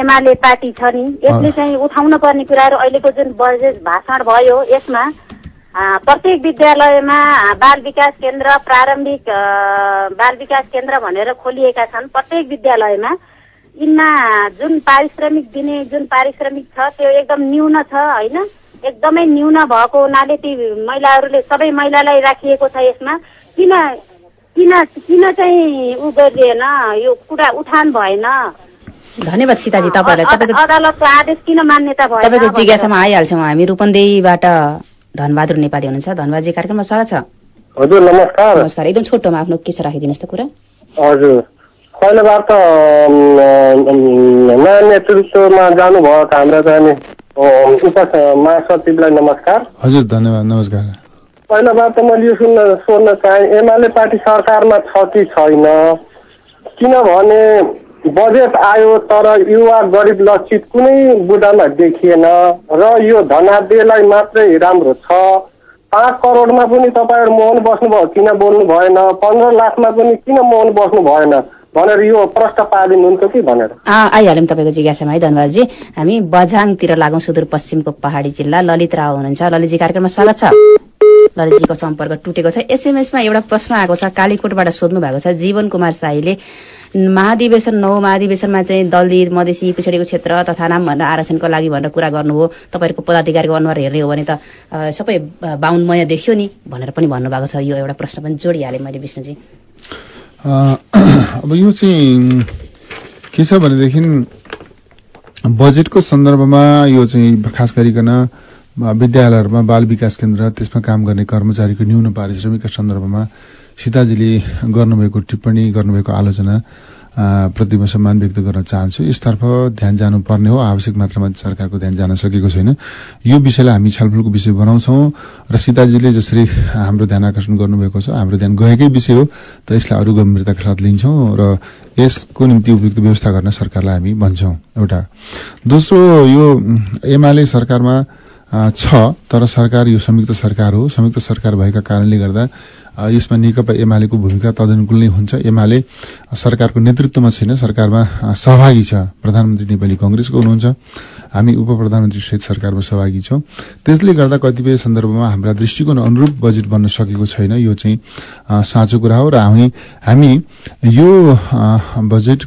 एमाले पार्टी छ नि यसले। चाहिँ उठाउन पर्ने कुराहरू अहिलेको जुन बजेट भाषण भयो यसमा प्रत्येक विद्यालयमा बाल विकास केन्द्र प्रारम्भिक बाल विकास केन्द्र भनेर खोलिएका छन्। प्रत्येक विद्यालयमा यिनमा जुन पारिश्रमिक दिने जुन पारिश्रमिक छ त्यो एकदम न्यून छ होइन? एकदमै न्यून भएको हुनाले ती महिलाहरूले सबै महिलालाई राखिएको छ यसमा। किन किन किन चाहिँ उ गरिएन यो कुरा उठान भएन। धन्यवाद सीताजी तपाईँलाई। तपाईँको अदालतको आदेश किन मान्यता भएन तपाईँको। जिज्ञासामा आइहाल्छौँ हामी। रूपन्देहीबाट धनबहादुर नेपाली हुनुहुन्छ। धनबहादुरजी कार्यक्रममा स्वागत छ। हजुर नमस्कार। नमस्कार। एकदम छोटोमा आफ्नो के छ राखिदिनुहोस् त कुरा। हजुर। पहिलो बार त नयाँ नेतृत्वमा जानुभयो त हाम्रा चाहिँ अम, उप महासचिवलाई नमस्कार। हजुर धन्यवाद नमस्कार। पहिलो बार त मैले यो सुन्न सोध्न चाहेँ एमाले पार्टी सरकारमा छ कि छैन? किनभने बजेट आयो तर युवा गरिब लक्षित कुनै बुदामा देखिएन र यो धनादेलाई मात्रै राम्रो छ। पाँच करोडमा पनि तपाईँहरू मौन बस्नुभयो किन बोल्नु भएन? पन्ध्र लाखमा पनि किन मौन बस्नु भएन? भनेर यो प्रश्न पारिदिनुहुन्छ कि भनेर? आइहाल्यौँ तपाईँको जिज्ञासामा है धन्यवादजी। हामी बझाङतिर लागौँ सुदूरपश्चिमको पहाडी जिल्ला ललित राव हुनुहुन्छ। ललितजी कार्यक्रममा स्वागत छ। ललितजीको सम्पर्क टुटेको छ। एसएमएसमा एउटा प्रश्न आएको छ। कालीकोटबाट सोध्नु भएको छ जीवन कुमार साईले महाधिवेशन नौ महाधिवेशनमा चाहिँ दलित मधेसी पिछडिएको क्षेत्र तथा नाम भनेर आरक्षणको लागि भनेर कुरा गर्नु हो तपाईँहरूको पदाधिकारीको अनुहार हेर्ने हो भने त सबै बाहुनमय देखियो नि भनेर पनि भन्नुभएको छ। यो एउटा प्रश्न पनि जोडिहालेँ मैले विष्णुजी। अब यो चाहिँ के छ भनेदेखि बजेटको सन्दर्भमा यो चाहिँ खास गरिकन विद्यालयहरूमा बाल विकास केन्द्र त्यसमा काम गर्ने कर्मचारीको न्यून पारिश्रमिकका सन्दर्भमा सीताजीले गर्नुभएको टिप्पणी गर्नुभएको आलोचना प्रति म सम्मान व्यक्त गर्न चाहन्छु। यसतर्फ ध्यान जानुपर्ने हो आवश्यक मात्रामा सरकारको ध्यान जान सकेको छैन। यो विषयलाई हामी छलफलको विषय बनाउँछौं र सीताजीले जसरी हाम्रो ध्यान आकर्षण गर्नुभएको छ हाम्रो ध्यान गएकै विषय हो त यसलाई अरू गम्भीरताका साथ लिन्छौं र यसको निम्ति उपयुक्त व्यवस्था गर्न सरकारलाई हामी भन्छौं। एउटा। दोस्रो यो एमाले सरकारमा छ तर सरकार यो संयुक्त सरकार हो। संयुक्त सरकार भएका कारणले गर्दा यसमा नेकपा एमालेको भूमिका तदनुकूल नै हुन्छ। एमाले सरकारको नेतृत्वमा छैन सरकारमा सहभागी छ। प्रधानमन्त्री नेपाली कंग्रेसको हुनुहुन्छ। हामी उप प्रधानमन्त्री सहित सरकारमा सहभागी छौं। त्यसले गर्दा कतिपय सन्दर्भमा हाम्रा दृष्टिकोण अनुरूप बजेट बन्न सकेको छैन। यो चाहिँ साँचो कुरा हो र हामी हामी यो बजेट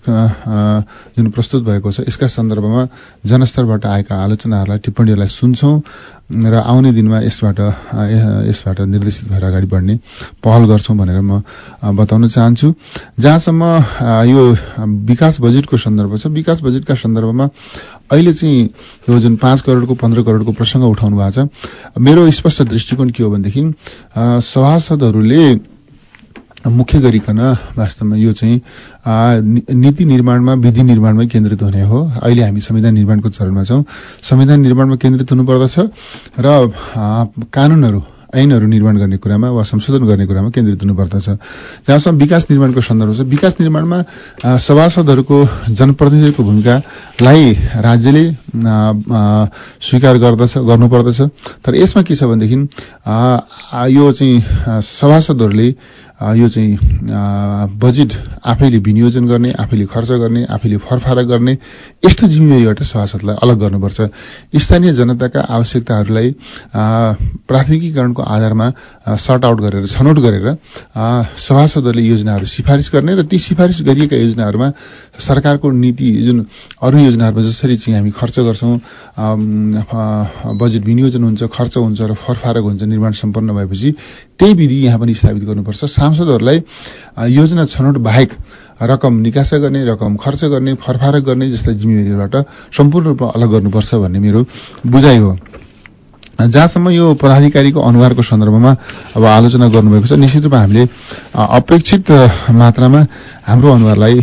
जुन प्रस्तुत भएको छ यसका सन्दर्भमा जनस्तरबाट आएका आलोचनाहरूलाई टिप्पणीहरूलाई सुन्छौं। र आउने दिनमा यसबाट यसबाट निर्देशित भएर अगाडि बढ्ने पहल गर्छौं भनेर म बताउन चाहन्छु। जहाँसम्म यो विकास बजेटको सन्दर्भ छ विकास बजेटका सन्दर्भमा अहिले चाहिँ यो जुन पाँच करोड़को पन्ध्र करोड़को प्रसंग उठाउनु भएको छ मेरो स्पष्ट दृष्टिकोण के हो भनेदेखि सभासदहरूले मुख्य गरिकन वास्तवमा यो चाहिँ नीति निर्माणमा विधि निर्माणमै केन्द्रित हुने हो। अहिले हामी संविधान निर्माणको चरणमा छौं। संविधान निर्माणमा केन्द्रित हुनुपर्दछ र कानूनहरू ऐनहरू निर्माण गर्ने कुरामा वा संशोधन गर्ने कुरामा केन्द्रित हुनुपर्दछ। जहाँसम्म विकास निर्माणको सन्दर्भ छ विकास निर्माणमा सभासदहरूको जनप्रतिनिधिको भूमिकालाई राज्यले स्वीकार गर्दछ गर्नुपर्दछ। तर यसमा के छ भनेदेखि यो चाहिँ सभासदहरूले यो चाहिँ बजेट आफैले विनियोजन गर्ने आफैले खर्च गर्ने आफैले फरफारा गर्ने यस्तो जिम्मेवारीबाट सभासदलाई अलग गर्नुपर्छ। स्थानीय जनताका आवश्यकताहरूलाई प्राथमिकीकरणको आधारमा सर्ट आउट गरेर छनौट गरेर सभासदहरूले योजनाहरू सिफारिस गर्ने र ती सिफारिस गरिएका योजनाहरूमा सरकारको नीति जुन अरू योजनाहरूमा जसरी चाहिँ हामी खर्च गर्छौं बजेट विनियोजन हुन्छ खर्च हुन्छ र फरफारक हुन्छ निर्माण सम्पन्न भएपछि त्यही विधि यहाँ पनि स्थापित गर्नुपर्छ। सांसदहरूलाई योजना छनौट बाहेक रकम निकासा गर्ने रकम खर्च गर्ने फरफारक गर्ने जस्ता जिम्मेवारीबाट सम्पूर्ण रूपमा अलग गर्नुपर्छ भन्ने मेरो बुझाइ हो। जहाँसम्म यो पदाधिकारीको अनुहारको सन्दर्भमा अब आलोचना गर्नुभएको छ निश्चित रूपमा हामीले अपेक्षित मात्रामा हाम्रो अनुहारलाई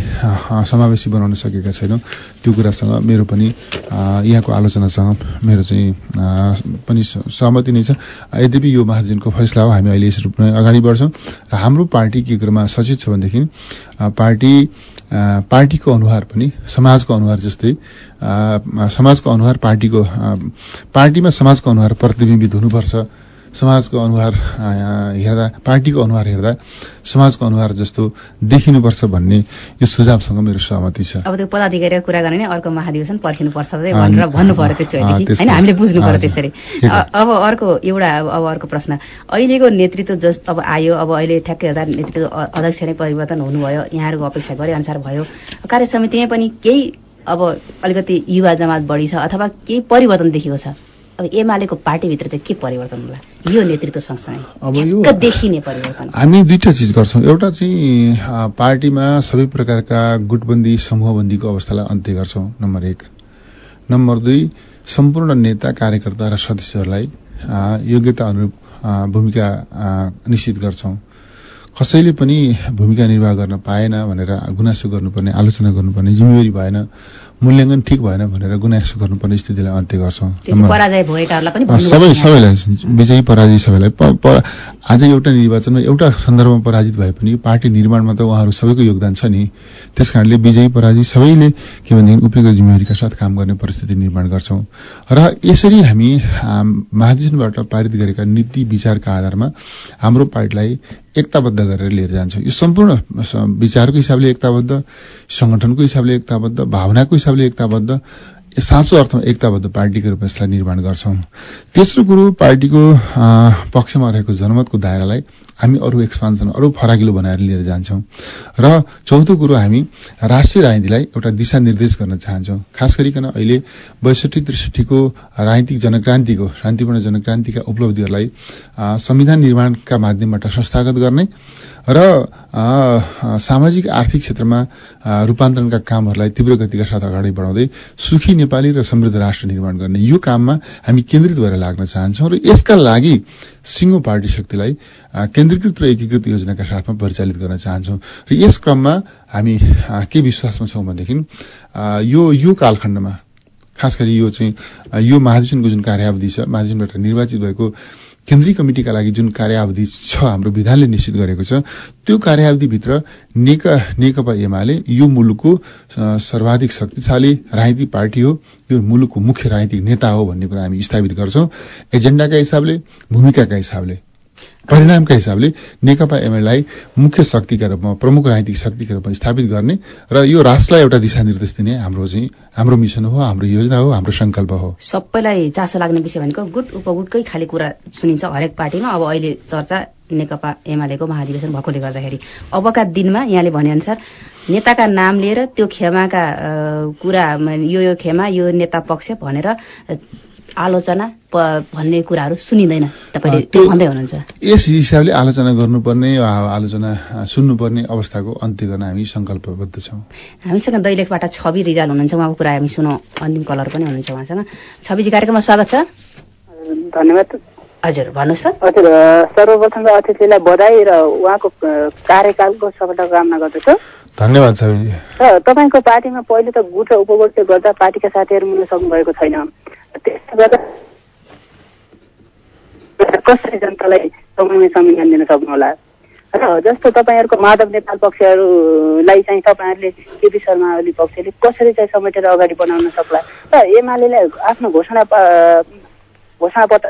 समावेशी बनाउन सकेका छैनौँ। त्यो कुरासँग मेरो पनि यहाँको आलोचनासँग मेरो चाहिँ पनि सहमति नै छ। यद्यपि यो महाधिजनको फैसला हो हामी अहिले यस रूपमा अगाडि बढ्छौँ। र हाम्रो पार्टी के कुरामा सचेत छ भनेदेखि पार्टी पार्टीको अनुहार पनि समाजको अनुहार जस्तै समाजको अनुहार पार्टीको पार्टीमा समाजको अनुहार प्रतिबिम्बित हुनुपर्छ। समाजको अनुहार हेर्दा पार्टीको अनुहार हेर्दा समाजको अनुहार जस्तो देखिनुपर्छ भन्ने यो सुझावसँग मेरो सहमति छ। अब त्यो पदाधिकारीको कुरा गर्ने नै अर्को महाधिवेशन पर्खिनुपर्छ भनेर भन्नु पर्यो त्यसो होइन हामीले बुझ्नु पर्यो त्यसरी। अब अर्को एउटा अब अर्को प्रश्न। अहिलेको नेतृत्व जस अब आयो अब अहिले ठ्याक्कै हेर्दा नेतृत्व अध्यक्ष नै परिवर्तन हुनुभयो यहाँहरूको अपेक्षा गरे अनुसार भयो। कार्य समितिमै पनि केही अब अलिकति युवा जमात बढी छ अथवा केही परिवर्तन देखिएको छ? अब एमालेको पार्टीभित्र चाहिँ के परिवर्तन होला? यो नेतृत्व सँगसँगै। अब यो देखिने परिवर्तन। हामी दुईटा चिज गर्छौँ। एउटा चाहिँ पार्टीमा सबै प्रकारका गुटबन्दी समूहबन्दीको अवस्थालाई अन्त्य गर्छौँ नम्बर एक। नम्बर दुई सम्पूर्ण नेता कार्यकर्ता र सदस्यहरूलाई योग्यता अनुरूप भूमिका निश्चित गर्छौँ। कसैले पनि भूमिका निर्वाह गर्न पाएन भनेर गुनासो गर्नुपर्ने आलोचना गर्नुपर्ने जिम्मेवारी भएन मूल्याङ्कन ठिक भएन भनेर गुनासो गर्नुपर्ने स्थितिलाई अन्त्य गर्छौँ। सबै। सबैलाई विजयी पराजय सबैलाई। आज एउटा निर्वाचनमा एउटा सन्दर्भमा पराजित भए पनि पार्टी निर्माणमा त उहाँहरू सबैको योगदान छ नि। त्यस कारणले विजयी पराजय सबैले के भनेदेखि उपयुक्त जिम्मेवारीका साथ काम गर्ने परिस्थिति निर्माण गर्छौं। र यसरी हाम, महाधिवेशनबाट पारित गरेका नीति विचारका आधारमा हाम्रो पार्टीलाई एकताबद्ध गरेर लिएर जान्छ। यो सम्पूर्ण विचारको हिसाबले एकताबद्ध संगठनको हिसाबले एकताबद्ध भावनाको हिसाबले एकताबद्ध साँचो अर्थमा एकताबद्ध पार्टीको रूपमा यसलाई निर्माण गर्छौं। तेस्रो कुरो पार्टीको पक्षमा रहेको जनमतको दायरालाई हामी अरू एक्सपान्सन अरू फराकिलो बनाएर लिएर जान्छौं। र चौथो कुरो हामी राष्ट्रिय राजनीतिलाई एउटा दिशा निर्देश गर्न चाहन्छौं। खास गरिकन अहिले बैसठी त्रिसठीको राजनीतिक जनक्रान्तिको शान्तिपूर्ण जनक्रान्तिका उपलब्धिहरूलाई संविधान निर्माणका माध्यमबाट संस्थागत गर्ने र सामाजिक आर्थिक क्षेत्रमा रूपान्तरणका कामहरूलाई तीव्र गतिका साथ अगाडि बढाउँदै सुखी नेपाली र समृद्ध राष्ट्र निर्माण गर्ने यो काममा हामी केन्द्रित भएर लाग्न चाहन्छौं र यसका लागि सिंगो पार्टी शक्तिलाई केन्द्रीकृत र एकीकृत योजनाका साथमा परिचालित गर्न चाहन्छौं र यस क्रममा हामी के विश्वासमा छौं भनेदेखि यो यो कालखण्डमा खास गरी यो चाहिँ यो महाधिवेशनको जुन कार्यावधि छ महाधिवेशनबाट निर्वाचित भएको केन्द्रीय कमिटिका लागि जुन कार्यावधि छ हाम्रो विधानले निश्चित गरेको छ त्यो कार्यावधिभित्र नेका नेकपा एमाले यो मुलुकको सर्वाधिक शक्तिशाली राजनीतिक पार्टी हो यो मुलुकको मुख्य राजनीतिक नेता हो भन्ने कुरा हामी स्थापित गर्छौं। एजेण्डाका हिसाबले भूमिकाका हिसाबले। परिणामका हिसाबले नेकपा एमालेलाई मुख्य शक्तिका रूपमा प्रमुख राजनीतिक शक्तिका रूपमा स्थापित गर्ने र यो राष्ट्रलाई एउटा दिशा निर्देश दिने हाम्रो चाहिँ हाम्रो मिशन हो हाम्रो योजना हो हाम्रो संकल्प हो। सबैलाई चासो लाग्ने विषय भनेको गुट उपगुटकै खालि कुरा सुनिन्छ हरेक पार्टीमा। अब अहिले चर्चा नेकपा एमालेको महाधिवेशन भएकोले गर्दाखेरि। अबका दिनमा यहाँले भनेअनुसार नेताका नाम लिएर त्यो खेमाका कुरा यो यो खेमा यो नेता पक्ष भनेर आलोचना भन्ने कुराहरू सुनिँदैन। तपाईँले त्यो भन्दै हुनुहुन्छ। यस हिसाबले आलोचना गर्नुपर्ने आलोचना सुन्नुपर्ने अवस्थाको अन्त्य गर्न हामी संकल्पबद्ध छौं। हामीसँग दैलेखबाट छवि रिजाल हुनुहुन्छ। उहाँको कुरा हामी सुनौ। अन्तिम कलर पनि हुनुहुन्छ उहाँसँग। छविजी कार्यक्रममा स्वागत छ। धन्यवाद। हजुर भन्नुहोस् त। हजुर सर्वप्रथम त अतिथिलाई बधाई र उहाँको कार्यकालको सफलता कामना गर्दछु। धन्यवाद तपाईँको पार्टीमा पहिले त गुट र उपगोट चाहिँ गर्दा पार्टीका साथीहरू मिल्न सक्नु भएको छैन। गर्दा कसरी जनतालाई समयमै संविधान दिन सक्नुहोला र जस्तो तपाईँहरूको माधव नेपाल पक्षहरूलाई चाहिँ तपाईँहरूले केपी शर्मा ओली पक्षले कसरी चाहिँ समेटेर अगाडि बढाउन सक्ला र एमालेलाई आफ्नो घोषणा घोषणा पत्र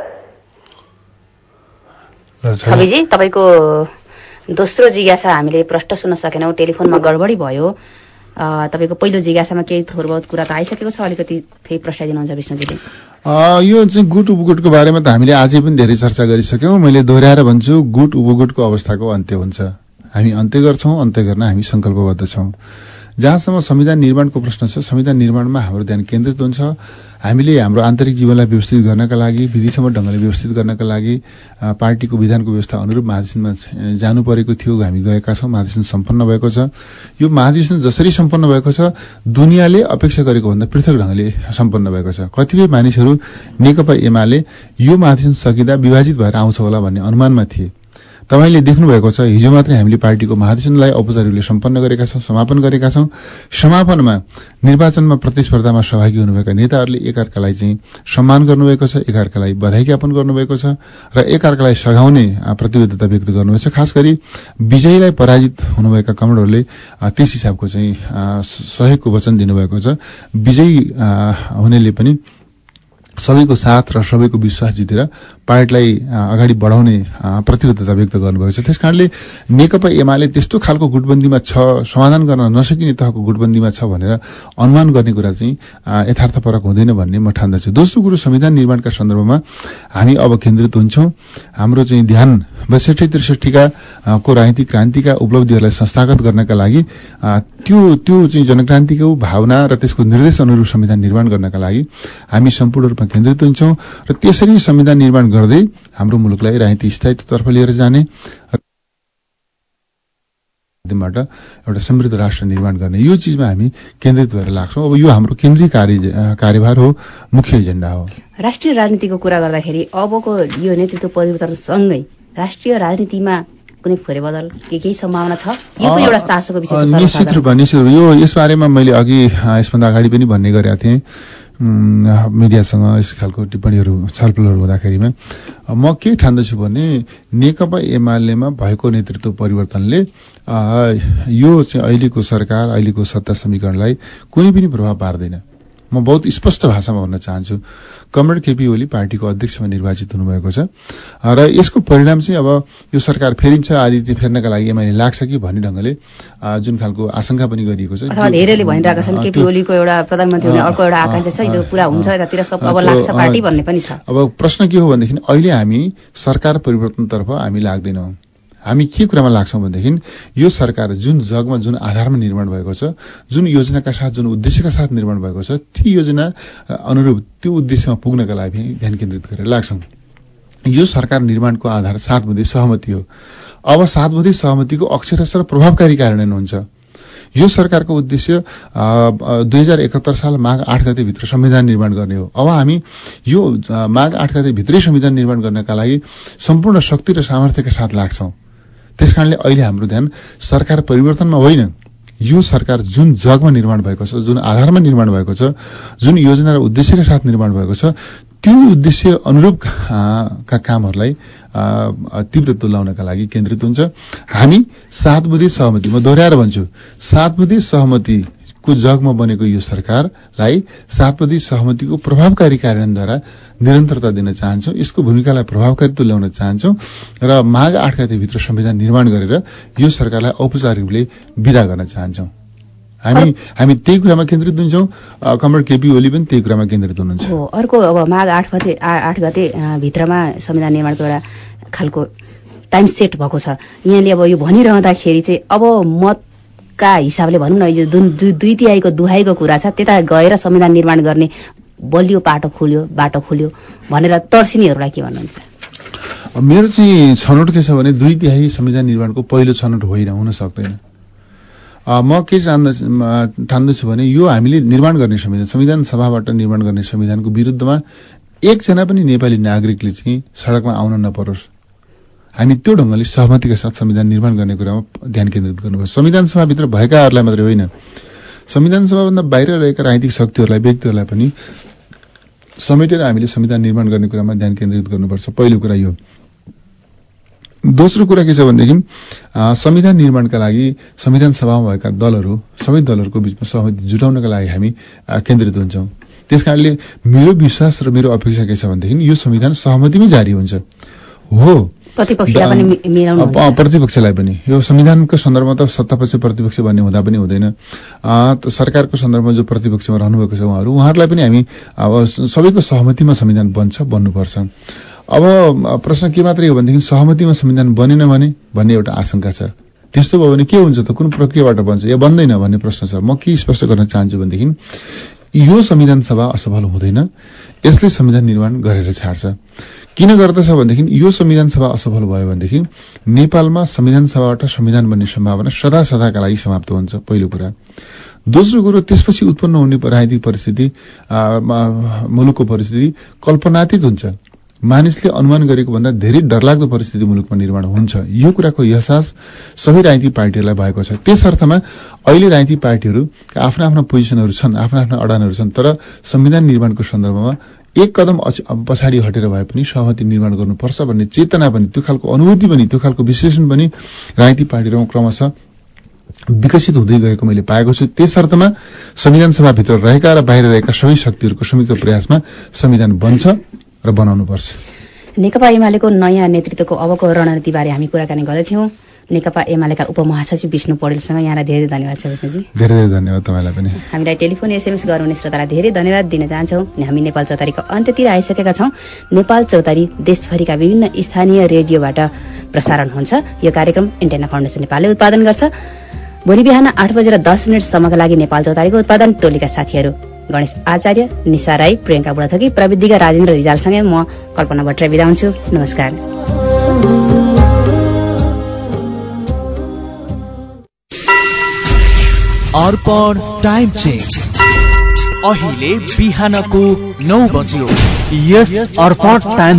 छविजी तपाईँको दोस्रो जिज्ञासा हामीले प्रष्ट सुन्न सकेनौँ। टेलिफोनमा गडबडी भयो। तपाईँको पहिलो जिज्ञासामा केही थोर बहुत कुरा त आइसकेको छ अलिकति फेरि प्रश्न दिनुहुन्छ विष्णुजीले। यो चाहिँ गुट उपगुटको बारेमा त हामीले आजै पनि धेरै चर्चा गरिसक्यौं। मैले दोहोऱ्याएर भन्छु गुट उपगुटको अवस्थाको अन्त्य हुन्छ। हामी अन्त्य गर्छौं अन्त्य गर्न हामी संकल्पबद्ध छौं। जहाँसम्म संविधान निर्माणको प्रश्न छ संविधान निर्माणमा हाम्रो ध्यान केन्द्रित हुन्छ। हामीले हाम्रो आन्तरिक जीवनलाई व्यवस्थित गर्नका लागि विधिसम्म ढङ्गले व्यवस्थित गर्नका लागि पार्टीको विधानको व्यवस्था अनुरूप महाधिवेशनमा जानु परेको थियो हामी गएका छौँ महाधिवेशन सम्पन्न भएको छ। यो महाधिवेशन जसरी सम्पन्न भएको छ दुनियाँले अपेक्षा गरेको भन्दा पृथक ढङ्गले सम्पन्न भएको छ। कतिपय मानिसहरू नेकपा एमाले यो महाधिवेशन सकिँदा विभाजित भएर आउँछ होला भन्ने अनुमानमा थिए। तपाईँले देख्नुभएको छ हिजो मात्रै हामीले पार्टीको महाधिवेशनलाई औपचारिक रूपले सम्पन्न गरेका छौँ समापन गरेका छौँ। समापनमा निर्वाचनमा प्रतिस्पर्धामा सहभागी हुनुभएका नेताहरूले एकअर्कालाई चाहिँ सम्मान गर्नुभएको छ एकअर्कालाई बधाई ज्ञापन गर्नुभएको छ र एकअर्कालाई सघाउने प्रतिबद्धता व्यक्त गर्नुभएको छ। खास गरी विजयीलाई पराजित हुनुभएका कमरेडहरूले अ, त्यस हिसाबको चाहिँ सहयोगको वचन दिनुभएको छ। विजयी हुनेले पनि सबैको साथ र सबैको विश्वास जितेर पार्टीलाई अगाडि बढाउने प्रतिबद्धता व्यक्त गर्नुभएको छ। त्यसकारणले नेकपा एमाले त्यस्तो खालको गुटबन्दीमा छ समाधान गर्न नसकिने तहको गुटबन्दीमा छ भनेर अनुमान गर्ने कुरा चाहिँ यथार्थपरक हुँदैन भन्ने म ठान्दछु। दोस्रो कुरो संविधान निर्माणका सन्दर्भमा हामी अब केन्द्रित हुन्छौं। हाम्रो चाहिँ ध्यान बैसठी त्रिसठीका को राजनीतिक क्रान्तिका उपलब्धिहरूलाई संस्थागत गर्नका लागि त्यो त्यो चाहिँ जनक्रान्तिको भावना र त्यसको निर्देश अनुरूप संविधान निर्माण गर्नका लागि हामी सम्पूर्ण रूपमा केन्द्रित हुन्छौं र त्यसरी संविधान निर्माण गर्दै हाम्रो मुलुकलाई राजनीतिक स्थायित्वतर्फ लिएर जाने माध्यमबाट एउटा समृद्ध राष्ट्र निर्माण गर्ने। यो चिजमा हामी केन्द्रित भएर लाग्छौं। अब यो हाम्रो केन्द्रीय कार्य कार्यभार हो मुख्य एजेण्डा हो। राष्ट्रिय राजनीतिको कुरा गर्दाखेरि अबको यो नेतृत्व परिवर्तनसँगै राष्ट्रिय राजनीतिमा कुनै फेरबदल के केही सम्भावना छ? यो पनि एउटा चासोको विषय निश्चित। रूपमा निश्चित रूपमा। यो यसबारेमा मैले अघि यसभन्दा अगाडि पनि भन्ने गरेका थिएँ। मिडियासँग यस खालको टिप्पणीहरू छलफलहरू हुँदाखेरिमा। म के ठान्दछु भने नेकपा एमालेमा भएको नेतृत्व परिवर्तनले यो चाहिँ अहिलेको सरकार अहिलेको सत्ता समीकरणलाई कुनै पनि प्रभाव पार्दैन। म बहुत स्पष्ट भाषामा भन्न चाहन्छु। कमरेड केपी ओली पार्टीको अध्यक्षमा निर्वाचित हुनुभएको छ। र यसको परिणाम चाहिँ अब यो सरकार फेरिन्छ आदित्य फेर्नका लागि एमाले लाग्छ कि भन्ने ढंगले अ, जुन खालको आशंका पनि गरिएको छ। अथवा धेरैले भनिरहेका छन् अ, केपी त्यो- ओलीको एउटा प्रधानमन्त्री हुने अ, अर्को एउटा अ, आकांक्षा छ अ, यो पुरा हुन्छ अ, यतातिर सब अ, अब त्यो, लाग्छ अ, पार्टी भन्ने पनि छ। अब प्रश्न के हो भनेदेखि अहिले हामी सरकार परिवर्तनतर्फ हामी लाग्दैनौँ। हामी के कुरामा लाग्छौँ भनेदेखि यो सरकार जुन जगमा जुन आधारमा निर्माण भएको छ जुन योजनाका साथ जुन उद्देश्यका साथ निर्माण भएको छ ती योजना अनुरूप त्यो उद्देश्यमा पुग्नका लागि ध्यान केन्द्रित गरेर लाग्छौँ। यो सरकार निर्माणको आधार सात बुधे सहमति हो। अब सात बुधे सहमतिको अक्षरशः र प्रभावकारी कार्यान्वयन हुन्छ। यो सरकारको उद्देश्य दुई हजार एकहत्तर साल माघ आठ गतेभित्र संविधान निर्माण गर्ने हो। अब हामी यो माघ आठ गतेभित्रै संविधान निर्माण गर्नका लागि सम्पूर्ण शक्ति र सामर्थ्यका साथ लाग्छौं। त्यसकारणले अहिले हाम्रो ध्यान सरकार परिवर्तनमा होइन। यो सरकार जुन जगमा निर्माण भएको छ जुन आधारमा निर्माण भएको छ जुन योजना र उद्देश्यका साथ निर्माण भएको छ त्यो उद्देश्य अनुरूप का कामहरूलाई तीव्र तुल्याउनका लागि केन्द्रित हुन्छ। हामी सात बुधे सहमति म दोहोऱ्याएर भन्छु। सात बुधे सहमतिको जगमा बनेको यो सरकारलाई सात बुधे सहमतिको प्रभावकारी कार्यान्वयनद्वारा निरन्तरता दिन चाहन्छौं। यसको भूमिकालाई प्रभावकारी तुल्याउन चाहन्छौं र माघ आठ गतेभित्र संविधान निर्माण गरेर यो सरकारलाई औपचारिक रूपले विदा गर्न चाहन्छौं। हामी हामी त्यही कुरामा केन्द्रित हुन्छौं। कमरेड केपी ओली पनि त्यही कुरामा केन्द्रित हुनुहुन्छ। अर्को अब माघ आठ गते आठ गते भित्रमा संविधान निर्माणको एउटा खालको टाइम सेट भएको छ। यहाँले अब यो भनिरहँदाखेरि चाहिँ अब मतका हिसाबले भनौँ न यो जुन दुई तिहाईको दुहाईको कुरा छ त्यता गएर संविधान निर्माण गर्ने बलियो पाटो खोल्यो बाटो खोल्यो भनेर तर्सिनेहरूलाई के भन्नुहुन्छ? मेरो चाहिँ छनौट के छ भने दुई तिहाई संविधान निर्माणको पहिलो छनौट होइन हुन सक्दैन। म के चाहन्दछु म ठान्दछु भने यो हामीले निर्माण गर्ने संविधान संविधान सभाबाट निर्माण गर्ने संविधानको विरुद्धमा एकजना पनि नेपाली नागरिकले चाहिँ सड़कमा आउन नपरोस्। हामी त्यो ढंगले सहमतिका साथ संविधान निर्माण गर्ने कुरामा ध्यान केन्द्रित गर्नुपर्छ संविधान सभाभित्र भएकाहरूलाई मात्रै होइन। संविधान सभाभन्दा बाहिर रहेका राजनीतिक शक्तिहरूलाई व्यक्तिहरूलाई पनि समेटेर हामीले संविधान निर्माण गर्ने कुरामा ध्यान केन्द्रित गर्नुपर्छ। पहिलो कुरा यो दोस्रो कुरा के छ भनेदेखि संविधान निर्माणका लागि संविधान सभामा भएका दलहरू सबै दलहरूको बीचमा सहमति जुटाउनका लागि हामी केन्द्रित हुन्छौं। त्यसकारणले मेरो विश्वास र मेरो अपेक्षा के छ भनेदेखि यो संविधान सहमतिमै जारी हुन्छ। हो। प्रतिपक्षलाई पनि मिलाउनु प्रतिपक्षलाई पनि। यो संविधानको सन्दर्भमा त सत्तापक्ष प्रतिपक्ष भन्ने हुँदा पनि हुँदैन। सरकारको सन्दर्भमा जो प्रतिपक्षमा रहनुभएको छ उहाँहरू उहाँहरूलाई पनि हामी अब सबैको सहमतिमा संविधान बन्छ बन्नुपर्छ। अब प्रश्न के मात्रै हो भनेदेखि सहमतिमा संविधान बनेन भने भन्ने एउटा आशंका छ। त्यस्तो भयो भने के हुन्छ त? कुन प्रक्रियाबाट बन्छ? या बन्दैन भन्ने प्रश्न छ। म के स्पष्ट गर्न चाहन्छु भनेदेखि यो संविधान सभा असफल हुँदैन। यसले संविधान निर्माण गरेर छाड्छ। किन गर्दछ भनेदेखि यो संविधान सभा असफल भयो भनेदेखि नेपालमा संविधान सभाबाट संविधान बन्ने सम्भावना सदा सदाका लागि समाप्त हुन्छ पहिलो कुरा। दोस्रो कुरो त्यसपछि उत्पन्न हुने राजनीतिक परिस्थिति मुलुकको परिस्थिति कल्पनातीत हुन्छ। मानिसले अनुमान गरेको भन्दा धेरै डरलाग्दो परिस्थिति मुलुकमा निर्माण हुन्छ। यो कुराको एहसास सबै राजनीतिक पार्टीहरूलाई भएको छ। त्यस अर्थमा अहिले राजनीतिक पार्टीहरू आफ्ना आफ्ना पोजिसनहरू छन् आफ्ना आफ्ना अडानहरू छन् तर संविधान निर्माणको सन्दर्भमा एक कदम पछाडि हटेर भए पनि सहमति निर्माण गर्नुपर्छ भन्ने चेतना पनि त्यो खालको अनुभूति पनि त्यो खालको विश्लेषण पनि राजनीतिक पार्टीहरूमा क्रमशः विकसित हुँदै गएको मैले पाएको छु। त्यस अर्थमा संविधान सभाभित्र रहेका र बाहिर रहेका सबै शक्तिहरूको संयुक्त प्रयासमा संविधान बन्छ र बनाउनुपर्छ। नेकपा एमालेको नयाँ नेतृत्वको अबको रणनीतिबारे हामी कुराकानी गर्दैथ्यौँ नेकपा एमालेका उपमहासचिव विष्णु पौडेलसँग यहाँलाई धेरै धन्यवाद छ विष्णुजी। धेरै धेरै धन्यवाद तपाईँलाई पनि। हामीलाई टेलिफोन एसएमएस गर्नुहुने श्रोतालाई धेरै धन्यवाद दिन चाहन्छौँ हामी नेपाल चौतारीको अन्त्यतिर आइसकेका छौँ। नेपाल चौतारी देशभरिका विभिन्न स्थानीय रेडियोबाट प्रसारण हुन्छ। यो कार्यक्रम इन्टेना फाउन्डेसन नेपालले उत्पादन गर्छ। भोलि बिहान आठ बजेर दस मिनटसम्मका लागि नेपाल चौतारीको उत्पादन टोलीका साथीहरू गणेश आचार्य निशा राई प्रियङ्का बुढाथकी प्रविधिका राजेन्द्र रिजालसँगै म कल्पना भट्टराई बिदा हुन्छु। नमस्कार। Arpan time change. अहिले बिहानको नौ बज्यो। यस अर्पण टाइम